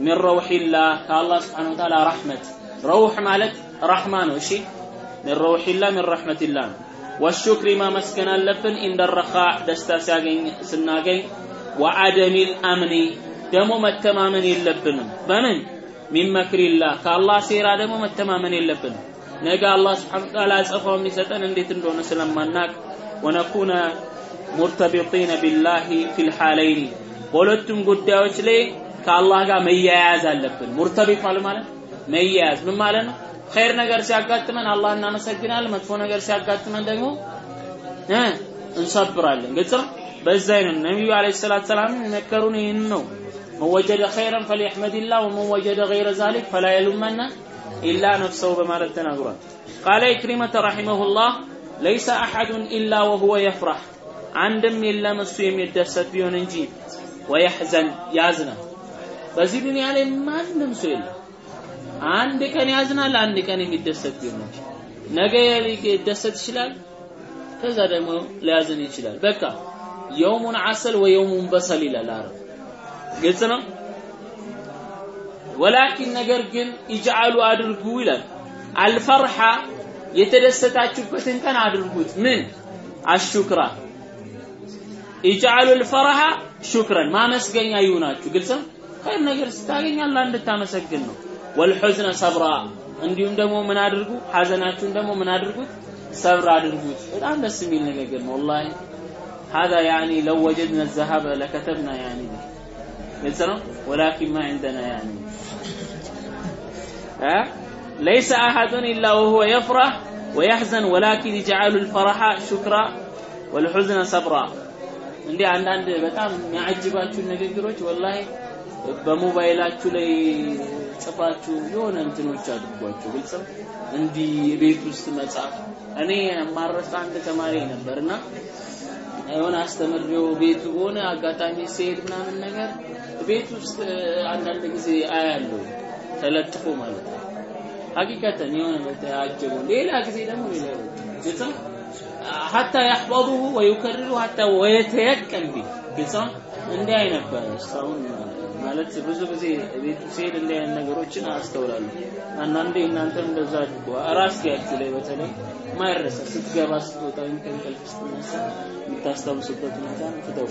ሚን ረውሒላህ ከአላህ ስብሓን ወተዓላ ረሕመት። ረውሕ ማለት ረሕማ ነው። እሺ ሚን ረውሒላህ ሚን ረሕመቲላህ ነው። ወሹክሪ ማመስገን አለብን። ረኻ ደስታ ሲያገኝ ስናገኝ ወአደሚል አምኒ ደግሞ መተማመን የለብንም። በምን? ሚን መክሪላህ ከአላህ ሴራ ደግሞ መተማመን የለብንም። ነገ አላህ ስብሓን ወተዓላ አጸፋው የሚሰጠን እንዴት እንደሆነ ስለማናቅ ወነኩነ ሙርተቢጢነ ቢላሂ ፊልሀለይኒ በሁለቱም ጉዳዮች ላይ ከአላህ ጋር መያያዝ አለብን። ሙርተቢጥ ማለት ማለት መያያዝ ምን ማለት ነው? ኸይር ነገር ሲያጋጥመን አላህ እናመሰግናለን፣ መጥፎ ነገር ሲያጋጥመን ደግሞ እንሰብራለን። ግልጽ ነው። በዛ ነው ነብዩ አለይሂ ሰላቱ ሰላም መከሩን ይህን ነው መወጀደ ኸይረን ፈሊሕመዲላህ ወመን ገይረ ዛሊክ ፈላ ኢላ ነፍሰው በማለት ተናግሯል። ቃለ ኢክሪመተ ረሒመሁላህ ለይሰ አሐዱን ኢላ ወሁወ የፍራህ። አንድም የለም እሱ የሚደሰት ቢሆን እንጂ ወየሕዘን ያዝነ በዚህ ዱንያ ላይ ማንም ሰው የለም። አንድ ቀን ያዝናል አንድ ቀን የሚደሰት ቢሆን እንጂ። ነገ ሊደሰት ይችላል ከዛ ደግሞ ሊያዝን ይችላል። በቃ የውሙን አሰል ወየውሙን በሰል ይላል አረብ። ግልጽ ነው? ወላኪን ነገር ግን ይጅዓሉ አድርጉ ይላል። አልፈርሓ የተደሰታችሁበትን ቀን አድርጉት ምን አሹክራ ይጅዓሉ አልፈርሐ ሹክረን ማመስገኛ ይሁናችሁ ግልጽ ነው ኸይር ነገር ስታገኝ አላህ እንድታመሰግን ነው ወልሑዝነ ሰብራ እንዲሁም ደግሞ ምን አድርጉ ሐዘናችሁን ደግሞ ምን አድርጉት ሰብር አድርጉት በጣም ደስ የሚል ንግግር ነው ወላሂ هذا يعني لو وجدنا الذهب لكتبنا يعني به ግልጽ ነው ولكن ما عندنا يعني ها ليس أحد إلا وهو يفرح ويحزن ولكن يجعل الفرح شكرا والحزن صبرا እንዲህ አንዳንድ በጣም የሚያጅባችሁ ንግግሮች ወላሂ በሞባይላችሁ ላይ ጽፋችሁ የሆነ እንትኖች አድርጓቸው ግልጽ ነው እንዲህ ቤት ውስጥ መጻፍ እኔ ማረሳ አንድ ተማሪ ነበርና የሆነ አስተምሬው ቤቱ በሆነ አጋጣሚ ሲሄድ ምናምን ነገር ቤት ውስጥ አንዳንድ ጊዜ አያለው ተለጥፎ ማለት ነው ሐቂቀተን የሆነ በተያጀቡ ሌላ ጊዜ ደግሞ ሌላ ግልጽ ነው? ሐታ ያህበዱሁ ወይከርሩ ወየተየቀን ቢ ግልጽ እንዲህ አይነበረ ሰውን ማለት ብዙ ጊዜ ቤቱ ሲሄድ እንዲህ አይነት ነገሮችን አስተውላለሁ። አንዳንዴ እናንተም እንደዛ አድርጎ ራስ ያችሁ ላይ በተለይ ማይረሳ ስትገባ ስትወጣ ወይም ከእንቅልፍ ስትነሳ የምታስታውስበት ሁኔታ ትተው።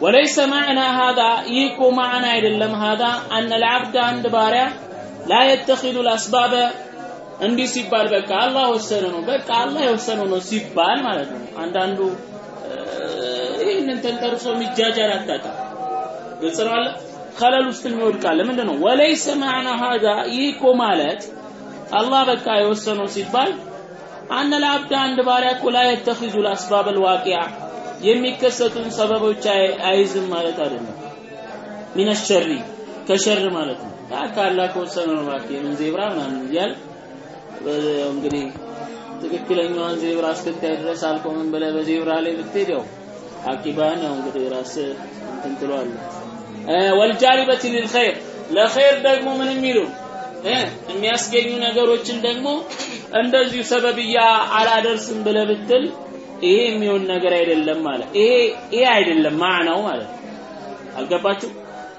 وليس معنى هذا يكو معنى إلا هذا أن العبد عند بارع ላ የተኪዱ ልአስባበ እንዲህ ሲባል በቃ አላህ ወሰነ ነው። በቃ አላህ የወሰነው ነው ሲባል ማለት ነው። አንዳንዱ ይህንን ተንተርሶ የሚጃጃል አታጣ። ግልጽ ነው አለ ከለል ውስጥ የሚወድቃለ ምንድን ነው ወለይሰ ማዕና ሀዛ። ይህ እኮ ማለት አላህ በቃ የወሰነው ሲባል አነ ለአብድ አንድ ባሪያ እኮ ላ የተኪዙ ልአስባብ የሚከሰቱን ሰበቦች አይዝም ማለት አይደለም። ሚነሸሪ ከሸር ማለት ነው። ካላ ከወሰነ ነው እባክህ ምን ዜብራ ምናምን እያል እንግዲህ ትክክለኛዋን ዜብራ እስክታይ ድረስ አልቆምም ብለህ በዜብራ ላይ ብትሄድ ያው አቂባን ያው እንግዲህ ራስህ እንትን ትለዋለህ። ወልጃሊበት ሊልኸይር ለኸይር ደግሞ ምን የሚሉ? የሚያስገኙ ነገሮችን ደግሞ እንደዚሁ ሰበብያ አላደርስም ብለህ ብትል ይሄ የሚሆን ነገር አይደለም ማለት ይሄ ይሄ አይደለም ማዕናው ማለት አልገባችሁ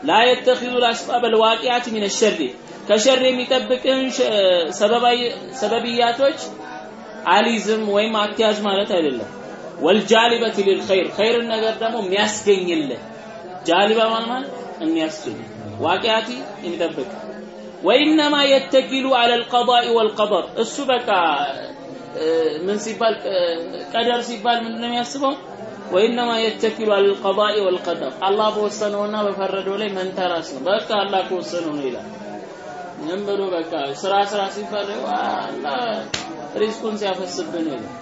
ላ የተኺዙ ልአስባብ አልዋቂያት ሚን ሸሪ ከሸር የሚጠብቅህን ሰበብያቶች አሊዝም ወይም አትያዝ ማለት አይደለም። ወልጃሊበት ሊልኸይር ኸይርን ነገር ደግሞ የሚያስገኝልህ። ጃሊባ ማለት የሚያስገኝ ዋቂያቲ የሚጠብቅ። ወኢነማ የተኪሉ አለ ልቀዳኢ ወልቀደር እሱ በቃ ምን ሲባል ቀደር ሲባል ምንድን ነው የሚያስበው ወኢነማ የተኪሉ አልቀዳኢ ወልቀደር አላህ በወሰነውና በፈረደው ላይ መንተራስ ነው። በቃ አላህ ከወሰነው ነው ይላል። ምን ብሎ በቃ ስራ ስራ ሲፈረው አላህ ሪዝቁን ሲያፈስብን ነው ይላል።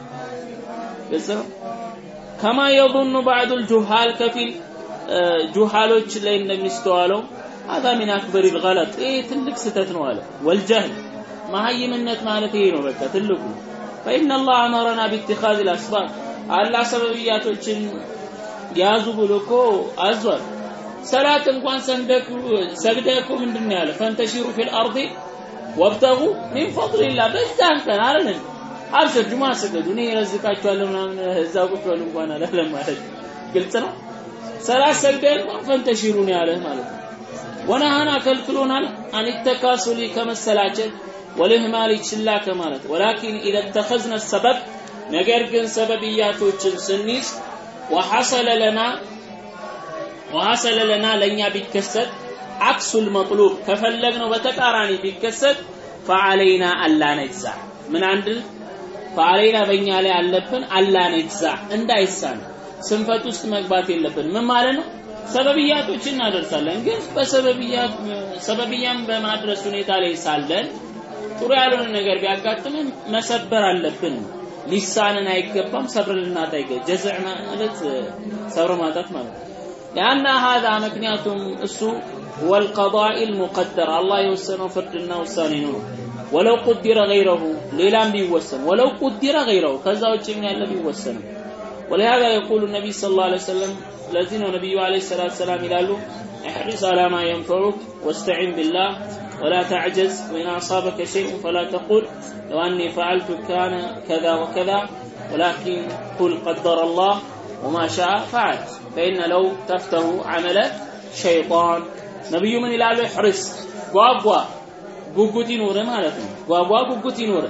ግልጽ ከማ የظن بعض الجهال ከፊል ጁሃሎች ላይ እንደሚስተዋለው هذا من اكبر الغلط ይህ ትልቅ ስህተት ነው አለ ወልጀህል መሀይምነት ማለት ይሄ ነው በቃ ትልቁ فإن الله أمرنا باتخاذ الأسباب አላህ ሰበብያቶችን ያዙ ብሎ እኮ አዟል። ሰላት እንኳን ሰግደህ እኮ ምንድን ነው ያለ? فانتشروا في الأرض وابتغوا من فضل الله። በዛን ቀን አይደል አብሽር ጁማ ስገዱ። እኔ እረዝቃችኋለሁ ምናምን እዛ ቁጭ በሉ እንኳን አላለም ማለት ግልጽ ነው? ሰላት ሰግደህ እንኳን فانتشروا ነው ያለህ ማለት ነው። ونهانا ከልክሎናል። عن ከመሰላቸት والإهمال ችላ ከማለት ولكن إذا سبب ነገር ግን ሰበብያቶችን ስንይዝ ወሐሰለ ለና ወሐሰለ ለና ለእኛ ቢከሰት አክሱል መጥሉብ ከፈለግነው በተቃራኒ ቢከሰት ፈዓለይና አላ ነጅዛ። ምን አንድ? ፈዓለይና በእኛ ላይ አለብን አላ ነጅዛ እንዳይሳን። ስንፈት ውስጥ መግባት የለብን። ምን ማለት ነው? ሰበብያቶች እናደርሳለን ግን ሰበብያን በማድረስ ሁኔታ ላይ ሳለን ጥሩ ያልሆነ ነገር ቢያጋጥምን መሰበር አለብን ሊሳንን አይገባም ሰብር ልናት አይገባም ጀዝዕ ማለት ሰብር ማጣት ማለት لأن هذا ምክንያቱም እሱ هو القضاء المقدر الله የወሰነው ፍርድና ውሳኔ ነው ولو قدر غيره ሌላም ቢወሰን ولو قدر غيره ከዛ ውጭ ምን ያለ ቢወሰንም ولهذا يقول النبي صلى الله عليه وسلم ለዚህ ነው ነቢዩ አለይሂ ሰላቱ ሰላም ይላሉ احرص على ما ينفعك واستعن بالله ولا تعجز وإن أصابك شيء فلا تقل لو أني فعلت كان كذا وكذا ولكن قل قدر الله وما شاء فعل فإن لو تفته عمل شيطان نبي من إلى احرص ጓጓ ጉጉት ይኖር ማለት ነው ጓጓ ጉጉት ይኖር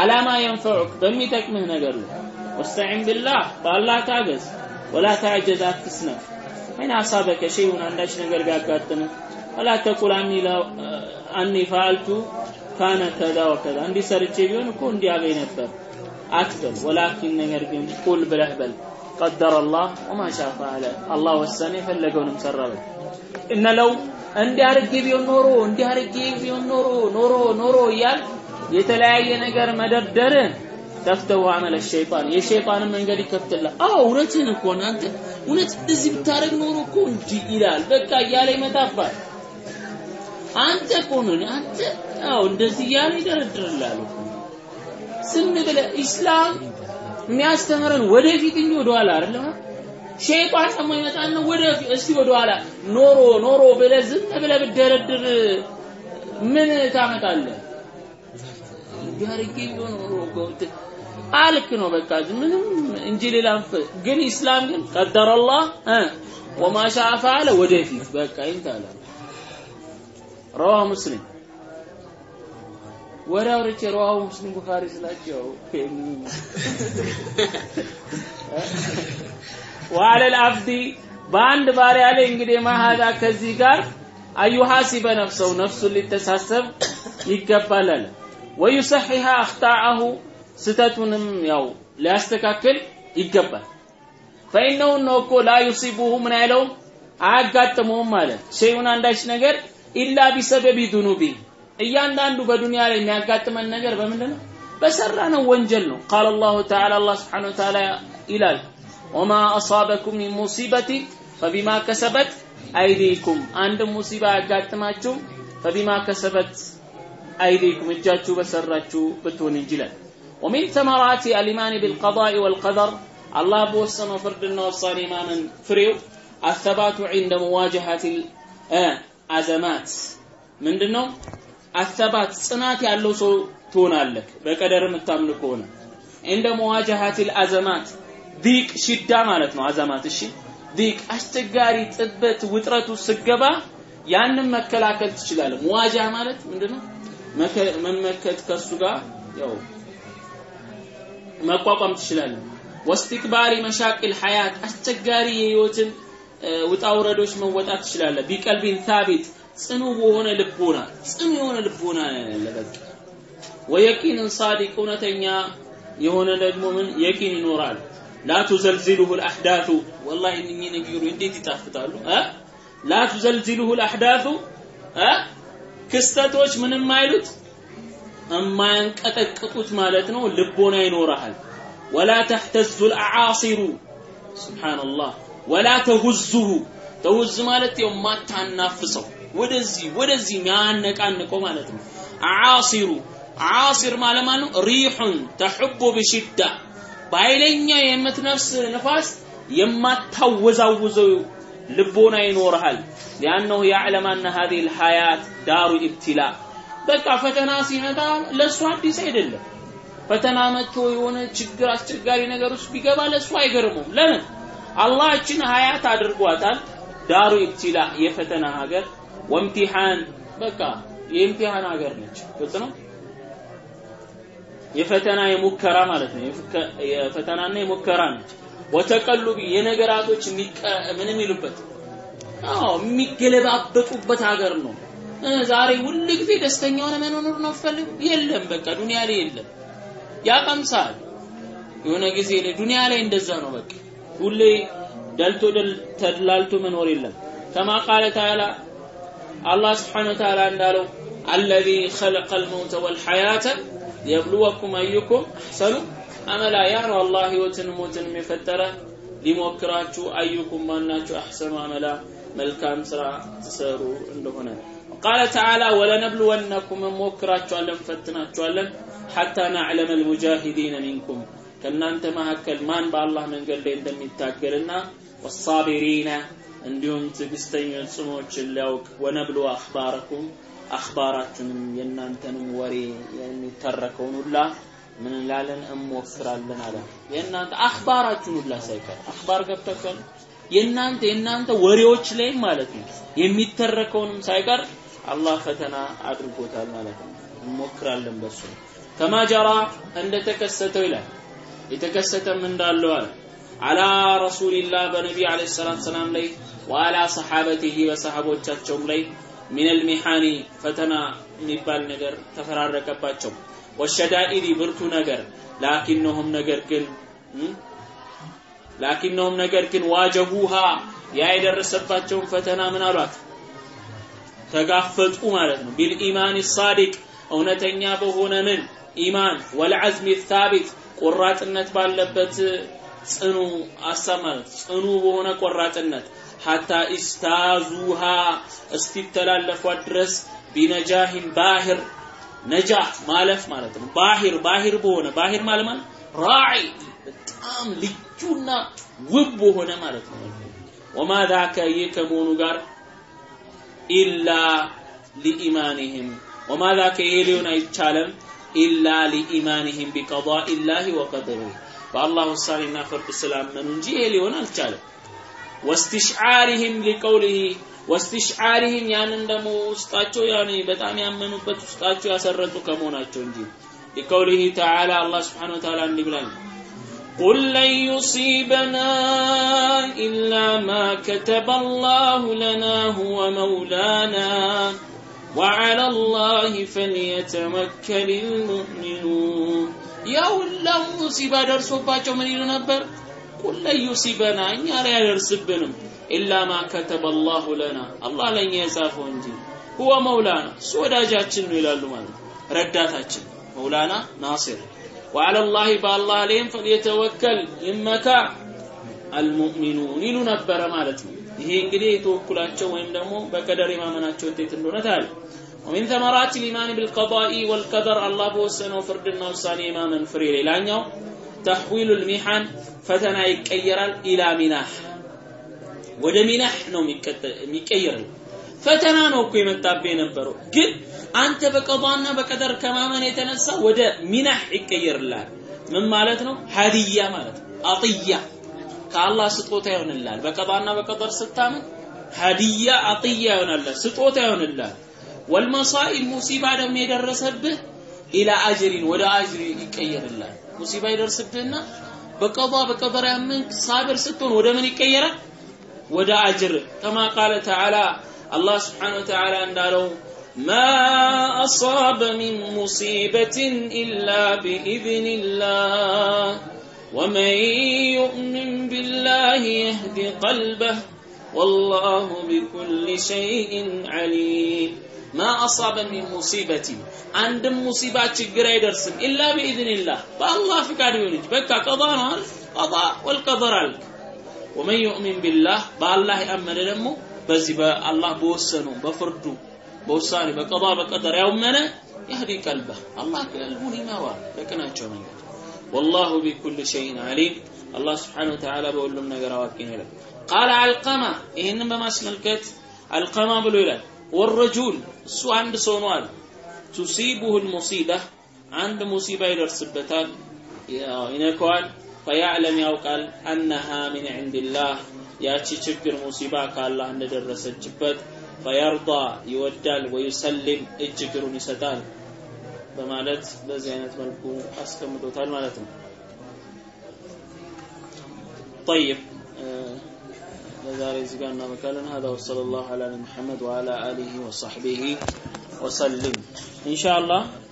አላማ የንፈዑክ በሚጠቅምህ ነገር ላይ ወስተዒን ቢላህ በአላህ ታገዝ ወላ ተዕጀዝ አትስነፍ ወይን አሳበከ ሸይኡን አንዳች ነገር ቢያጋጥምህ ወላ ተቁል አኒ አኒ ፈአልቱ ካነ ከዛ ወከዛ። እንዲህ ሰርቼ ቢሆን እኮ እንዲህ አገኝ ነበር። አትበል ወላኪን ነገር ግን ቁል ብለህ በል። ቀደረ አላህ ወማ ሻ ፈዓለ። አላህ ወሰነ የፈለገውንም ሰራ በል እነ ቢሆን ኖሮ እንዲህ አድርጌ ቢሆን ኖሮ ኖሮ ኖሮ እያል የተለያየ ነገር መደርደርን። ተፍተው አመለ ሸይጣን። የሸይጣንን መንገድ ይከፍትላል አዎ እውነትህን እኮ አንተ እውነት እንደዚህ ብታደርግ ኖሮ እኮ እንዲህ ይላል። በቃ እያለ ይመጣባል አንተ እኮ ነው አንተ አዎ እንደዚህ እያለ ይደረድርላል ዝም ብለህ ኢስላም የሚያስተምረን ወደፊት እንጂ ወደኋላ አይደለም። ሸይጣን ደግሞ ይመጣና ወደፊት እስቲ ወደኋላ ኖሮ ኖሮ ብለህ ዝም ብለህ ብደረድር ምን ታመጣለህ? ያርጌ ኖሮ አልክ ነው በቃ። ምንም እንጂ ሌላ ግን ኢስላም ግን ቀደረ አላህ ወማ ሻአ ወደፊት በቃ። ይንታለ ረዋ ሙስሊም። ወደ አውርቼ ረዋሁ ሙስሊም ቡኻሪ ስላቸው ወአለ ልአብዲ በአንድ ባሪያ ላይ እንግዲህ ማሃዳ ከዚህ ጋር አዩሐሲበ ነፍሰው ነፍሱን ሊተሳሰብ ይገባል አለ አኽጣዐሁ ስተቱንም ያው ሊያስተካክል ይገባል። ፈኢነሁ ነው እኮ ላ ዩሲቡሁ ምን አይለውም? አያጋጥመውም ማለት ሸይኡን አንዳች ነገር ኢላ ቢሰበቢ ዱኑቢ እያንዳንዱ በዱንያ ላይ የሚያጋጥመን ነገር በምንድን ነው በሰራ ነው ወንጀል ነው። ቃል አላሁ ተዓላ አላህ ስብሓን ወተዓላ ይላል ወማ አሳበኩም ሚን ሙሲበቲ ፈቢማ ከሰበት አይዲኩም። አንድ ሙሲባ ያጋጥማችሁ ፈቢማ ከሰበት አይዲኩም። እጃችሁ በሰራችሁ ብትሆን እንጂ ይላል። ወሚን ተመራቲ አልኢማን ቢልቀዳኢ ወልቀደር አላህ በወሰነው ፍርድና ውሳኔ ማመን ፍሬው? አሰባቱ ዒንደ መዋጀሀት አዘማት። ምንድን ነው አሰባት ጽናት ያለው ሰው ትሆናለህ። በቀደር የምታምን ከሆነ እንደ መዋጀሀት አዘማት። ዲቅ ሽዳ ማለት ነው አዘማት። እሺ ዲቅ አስቸጋሪ ጥበት ውጥረቱ ስገባ ያንን መከላከል ትችላለህ። መዋጃ ማለት ምንድነው? መመከት ከሱ ጋር ያው መቋቋም ትችላለህ። ወስትክባሪ መሻቅል ሐያት አስቸጋሪ የህይወትን ውጣ ውረዶች መወጣት ትችላለህ። ቢቀልቢን ታቢት ጽኑ በሆነ ልቦና ጽኑ የሆነ ልቦና ያለ በቃ። ወየቂንን ሳዲቅ እውነተኛ የሆነ ደግሞ ምን? የቂን ይኖራል። ላ ቱዘልዚሉሁ ልአሕዳቱ ወላሂ እነኚህ ንግግሮች እንዴት ይጣፍጣሉ? እ ላ ቱዘልዚሉሁ ልአሕዳቱ ክስተቶች ምንም አይሉት የማያንቀጠቅጡት ማለት ነው። ልቦና ይኖርሃል። ወላ ተሕተዙ ልአዓሲሩ ስብሓንላህ ወላ ተሁዙሁ ተሁዝ ማለት የው ማታናፍሰው። ወደዚህ ወደዚህ የሚያነቃንቀው ማለት ነው። አዓሲሩ ዓሲር ማለት ማለት ነው ሪሑን ተሕቡ ብሽዳ። በኃይለኛ የምትነፍስ ንፋስ የማታወዛውዘው ልቦና ይኖርሃል። ሊአነሁ ያዕለም አነ ሀዚህ ልሐያት ዳሩ ኢብትላ በቃ ፈተና ሲመጣ ለእሱ አዲስ አይደለም። ፈተና መጥቶ የሆነ ችግር አስቸጋሪ ነገር ውስጥ ቢገባ ለእሱ አይገርመውም። ለምን አላህ ሀያት አድርጓታል። ዳሩ ኢብትላ የፈተና ሀገር ወምቲሃን በቃ የኢምቲሃን ሀገር ነች። ግልጽ ነው? የፈተና የሙከራ ማለት ነው። የፈተናና የሙከራ ነች። ወተቀሉቢ የነገራቶች ምን የሚሉበት አዎ የሚገለባበጡበት ሀገር ነው። ዛሬ ሁል ጊዜ ደስተኛ ሆነ መኖር ነው ፈልግ የለም በቃ ዱንያ ላይ የለም። ያቀምሳል። የሆነ ጊዜ ላይ ላይ እንደዛ ነው በቃ ሁሌ ደልቶ ተድላልቶ መኖር የለም። ከማ ቃለ ተዓላ አላህ ስብሓን ወተዓላ እንዳለው አለዚ ኸለቀ ልመውተ ወልሐያተ ሊየብሉወኩም አዩኩም አሕሰኑ አመላ ያ ነው አላህ ህይወትን ሞትን የፈጠረ ሊሞክራችሁ አዩኩም ማናችሁ አሕሰኑ አመላ መልካም ስራ ትሰሩ እንደሆነ ቃለ ተዓላ ወለነብልወነኩም እንሞክራችኋለን ፈትናችኋለን ሐታ ናዕለመ ልሙጃሂዲነ ሚንኩም ከእናንተ መካከል ማን በአላህ መንገድ ላይ እንደሚታገልና ወሳቢሪነ እንዲሁም ትዕግስተኞች ጽኖችን ሊያውቅ ወነብሉ አኽባረኩም አኽባራችሁንም የእናንተንም ወሬ የሚተረከውን ሁላ ምን እንላለን? እንሞክራለን አለ። የእናንተ አኽባራችሁን ሁላ ሳይቀር አኽባር ገብታችኋል የእናንተ የእናንተ ወሬዎች ላይ ማለት ነው የሚተረከውንም ሳይቀር አላህ ፈተና አድርጎታል ማለት ነው። እንሞክራለን በሱ። ከማ ጀራ እንደተከሰተው ይላል የተከሰተም እንዳለው አላ ረሱልላህ በነቢ አለ ሰላት ሰላም ላይ ወአላ ሰሓበቲህ በሰሓቦቻቸውም ላይ ሚን ልሚሓኒ ፈተና የሚባል ነገር ተፈራረቀባቸው። ወሸዳኢዲ ብርቱ ነገር ላኪነሁም ነገር ግን ላኪነሁም ነገር ግን ዋጀሁሃ ያ የደረሰባቸውን ፈተና ምን አሏት? ተጋፈጡ ማለት ነው። ቢልኢማን ሳዲቅ እውነተኛ በሆነ ምን? ኢማን ወልዓዝሚ ታቢት ቆራጥነት ባለበት ጽኑ ማለት ጽኑ በሆነ ቆራጥነት ሐታ ኢስታዙሃ እስቲተላለፏት ድረስ ቢነጃሂን ባህር ነጃ ማለፍ ማለት ነው። ባህር ባህር በሆነ ባህር ማለት ማለት ራዒ በጣም ልዩና ውብ በሆነ ማለት ነው። ወማ ዛከ ይህ ከመሆኑ ጋር ኢላ ሊኢማንህም ወማ ዛከ ይህ ሊሆን አይቻለም ኢላ ሊኢማንህም ቢቀዳኢ ላህ ወቀደሪህ በአላህ ውሳኔና ፍርድ ስላመኑ እንጂ ይሄ ሊሆን አልቻለም ወስትሽዓሪህም ሊቀውሊህ ወስትሽዓሪህም ያንን ደግሞ ውስጣቸው ያኔ በጣም ያመኑበት ውስጣቸው ያሰረጡ ከመሆናቸው እንጂ ሊቀውሊህ ተዓላ አላህ ስብሓን ወተዓላ እንዲህ ብላል قل لن يصيبنا إلا ما كتب الله لنا هو مولانا وعلى الله فليتوكل المؤمنون ያው ሁላው ሙሲባ ደርሶባቸው ምን ይሉ ነበር ቁል ለን ዩሲበና እኛ ላይ አይደርስብንም ኢላ ማ ከተበ አላሁ ለና አላህ ለእኛ የጻፈው እንጂ ሁወ መውላና እሱ ወዳጃችን ነው ይላሉ ማለት ነው ረዳታችን መውላና ናሲር وعلى الله بالله عليهم فليتوكل ይመካ አልሙእሚኑን ይሉ ነበረ ማለት ነው ይሄ እንግዲህ የተወኩላቸው ወይም ደግሞ በቀደር የማመናቸው ውጤት እንደሆነ ታያለ ومن ثمرات الإيمان بالقضاء والقدر الله بوسنو فردنا وساني إماما فري ሌላኛው تحويل المحن ፈተና ይቀየራል ኢላ ሚናህ ወደ ሚናህ ነው የሚቀየረው ፈተና ነው እኮ የመጣብህ የነበረው ግን አንተ በቀዷና በቀደር ከማመን የተነሳ ወደ ሚናህ ይቀየርልሃል ምን ማለት ነው ሀዲያ ማለት ነው አጥያ ከአላህ ስጦታ ይሆንልሃል በቀዷና በቀደር ስታምን ሀዲያ አጥያ ይሆናልህ ስጦታ ይሆንልሃል ወልመሳኢብ ሙሲባ ደግሞ የደረሰብህ ኢላ አጅሪን ወደ አጅሪ ይቀየርልሃል ሙሲባ ይደርስብህና በቀዷ በቀደር ያመንክ ሳብር ስትሆን ወደ ምን ይቀየራል ወደ አጅር ከማ ቃለ ተዓላ አላህ ስብሓን ወተዓላ እንዳለው ما أصاب من مصيبة إلا بإذن الله ومن يؤمن بالله يهد قلبه والله بكل شيء عليم ما أصاب من مصيبة. عند مصيبة ችግር አይደርስም إلا بإذن الله. فالله في ይሆንች በቃ ቀዳ قضاء قضاء والقدر አልክ ومن يؤمن بالله በአላህ ያመነ ደግሞ በዚህ በአላህ በወሰኑ በፍርዱ በውሳኔ በቀዳ በቀደር ያመነ يهدي قلبه. الله قلبه ይመራ በቅናቸው መንገድ والله بكل شيء عليم. الله سبحانه وتعالى بقول لنا نجرا واكين قال علقمة. إنما ما سملكت علقمة بلو ወረጁል እሱ አንድ ሰው ነው አለ ቱሲቡሁ ልሙሲባ አንድ ሙሲባ ይደርስበታል ይነከዋል ፈያዕለም ያውቃል አነሃ ሚን ዕንድላህ ያቺ ችግር ሙሲባ ከአላህ እንደደረሰችበት ፈየርዳ ይወዳል ወዩሰልም እጅ እግሩን ይሰጣል በማለት በዚህ አይነት መልኩ አስቀምጦታል ማለት ነው طيب لدار رزقنا مكالا. هذا وصلى الله على محمد وعلى آله وصحبه وسلم. إن شاء الله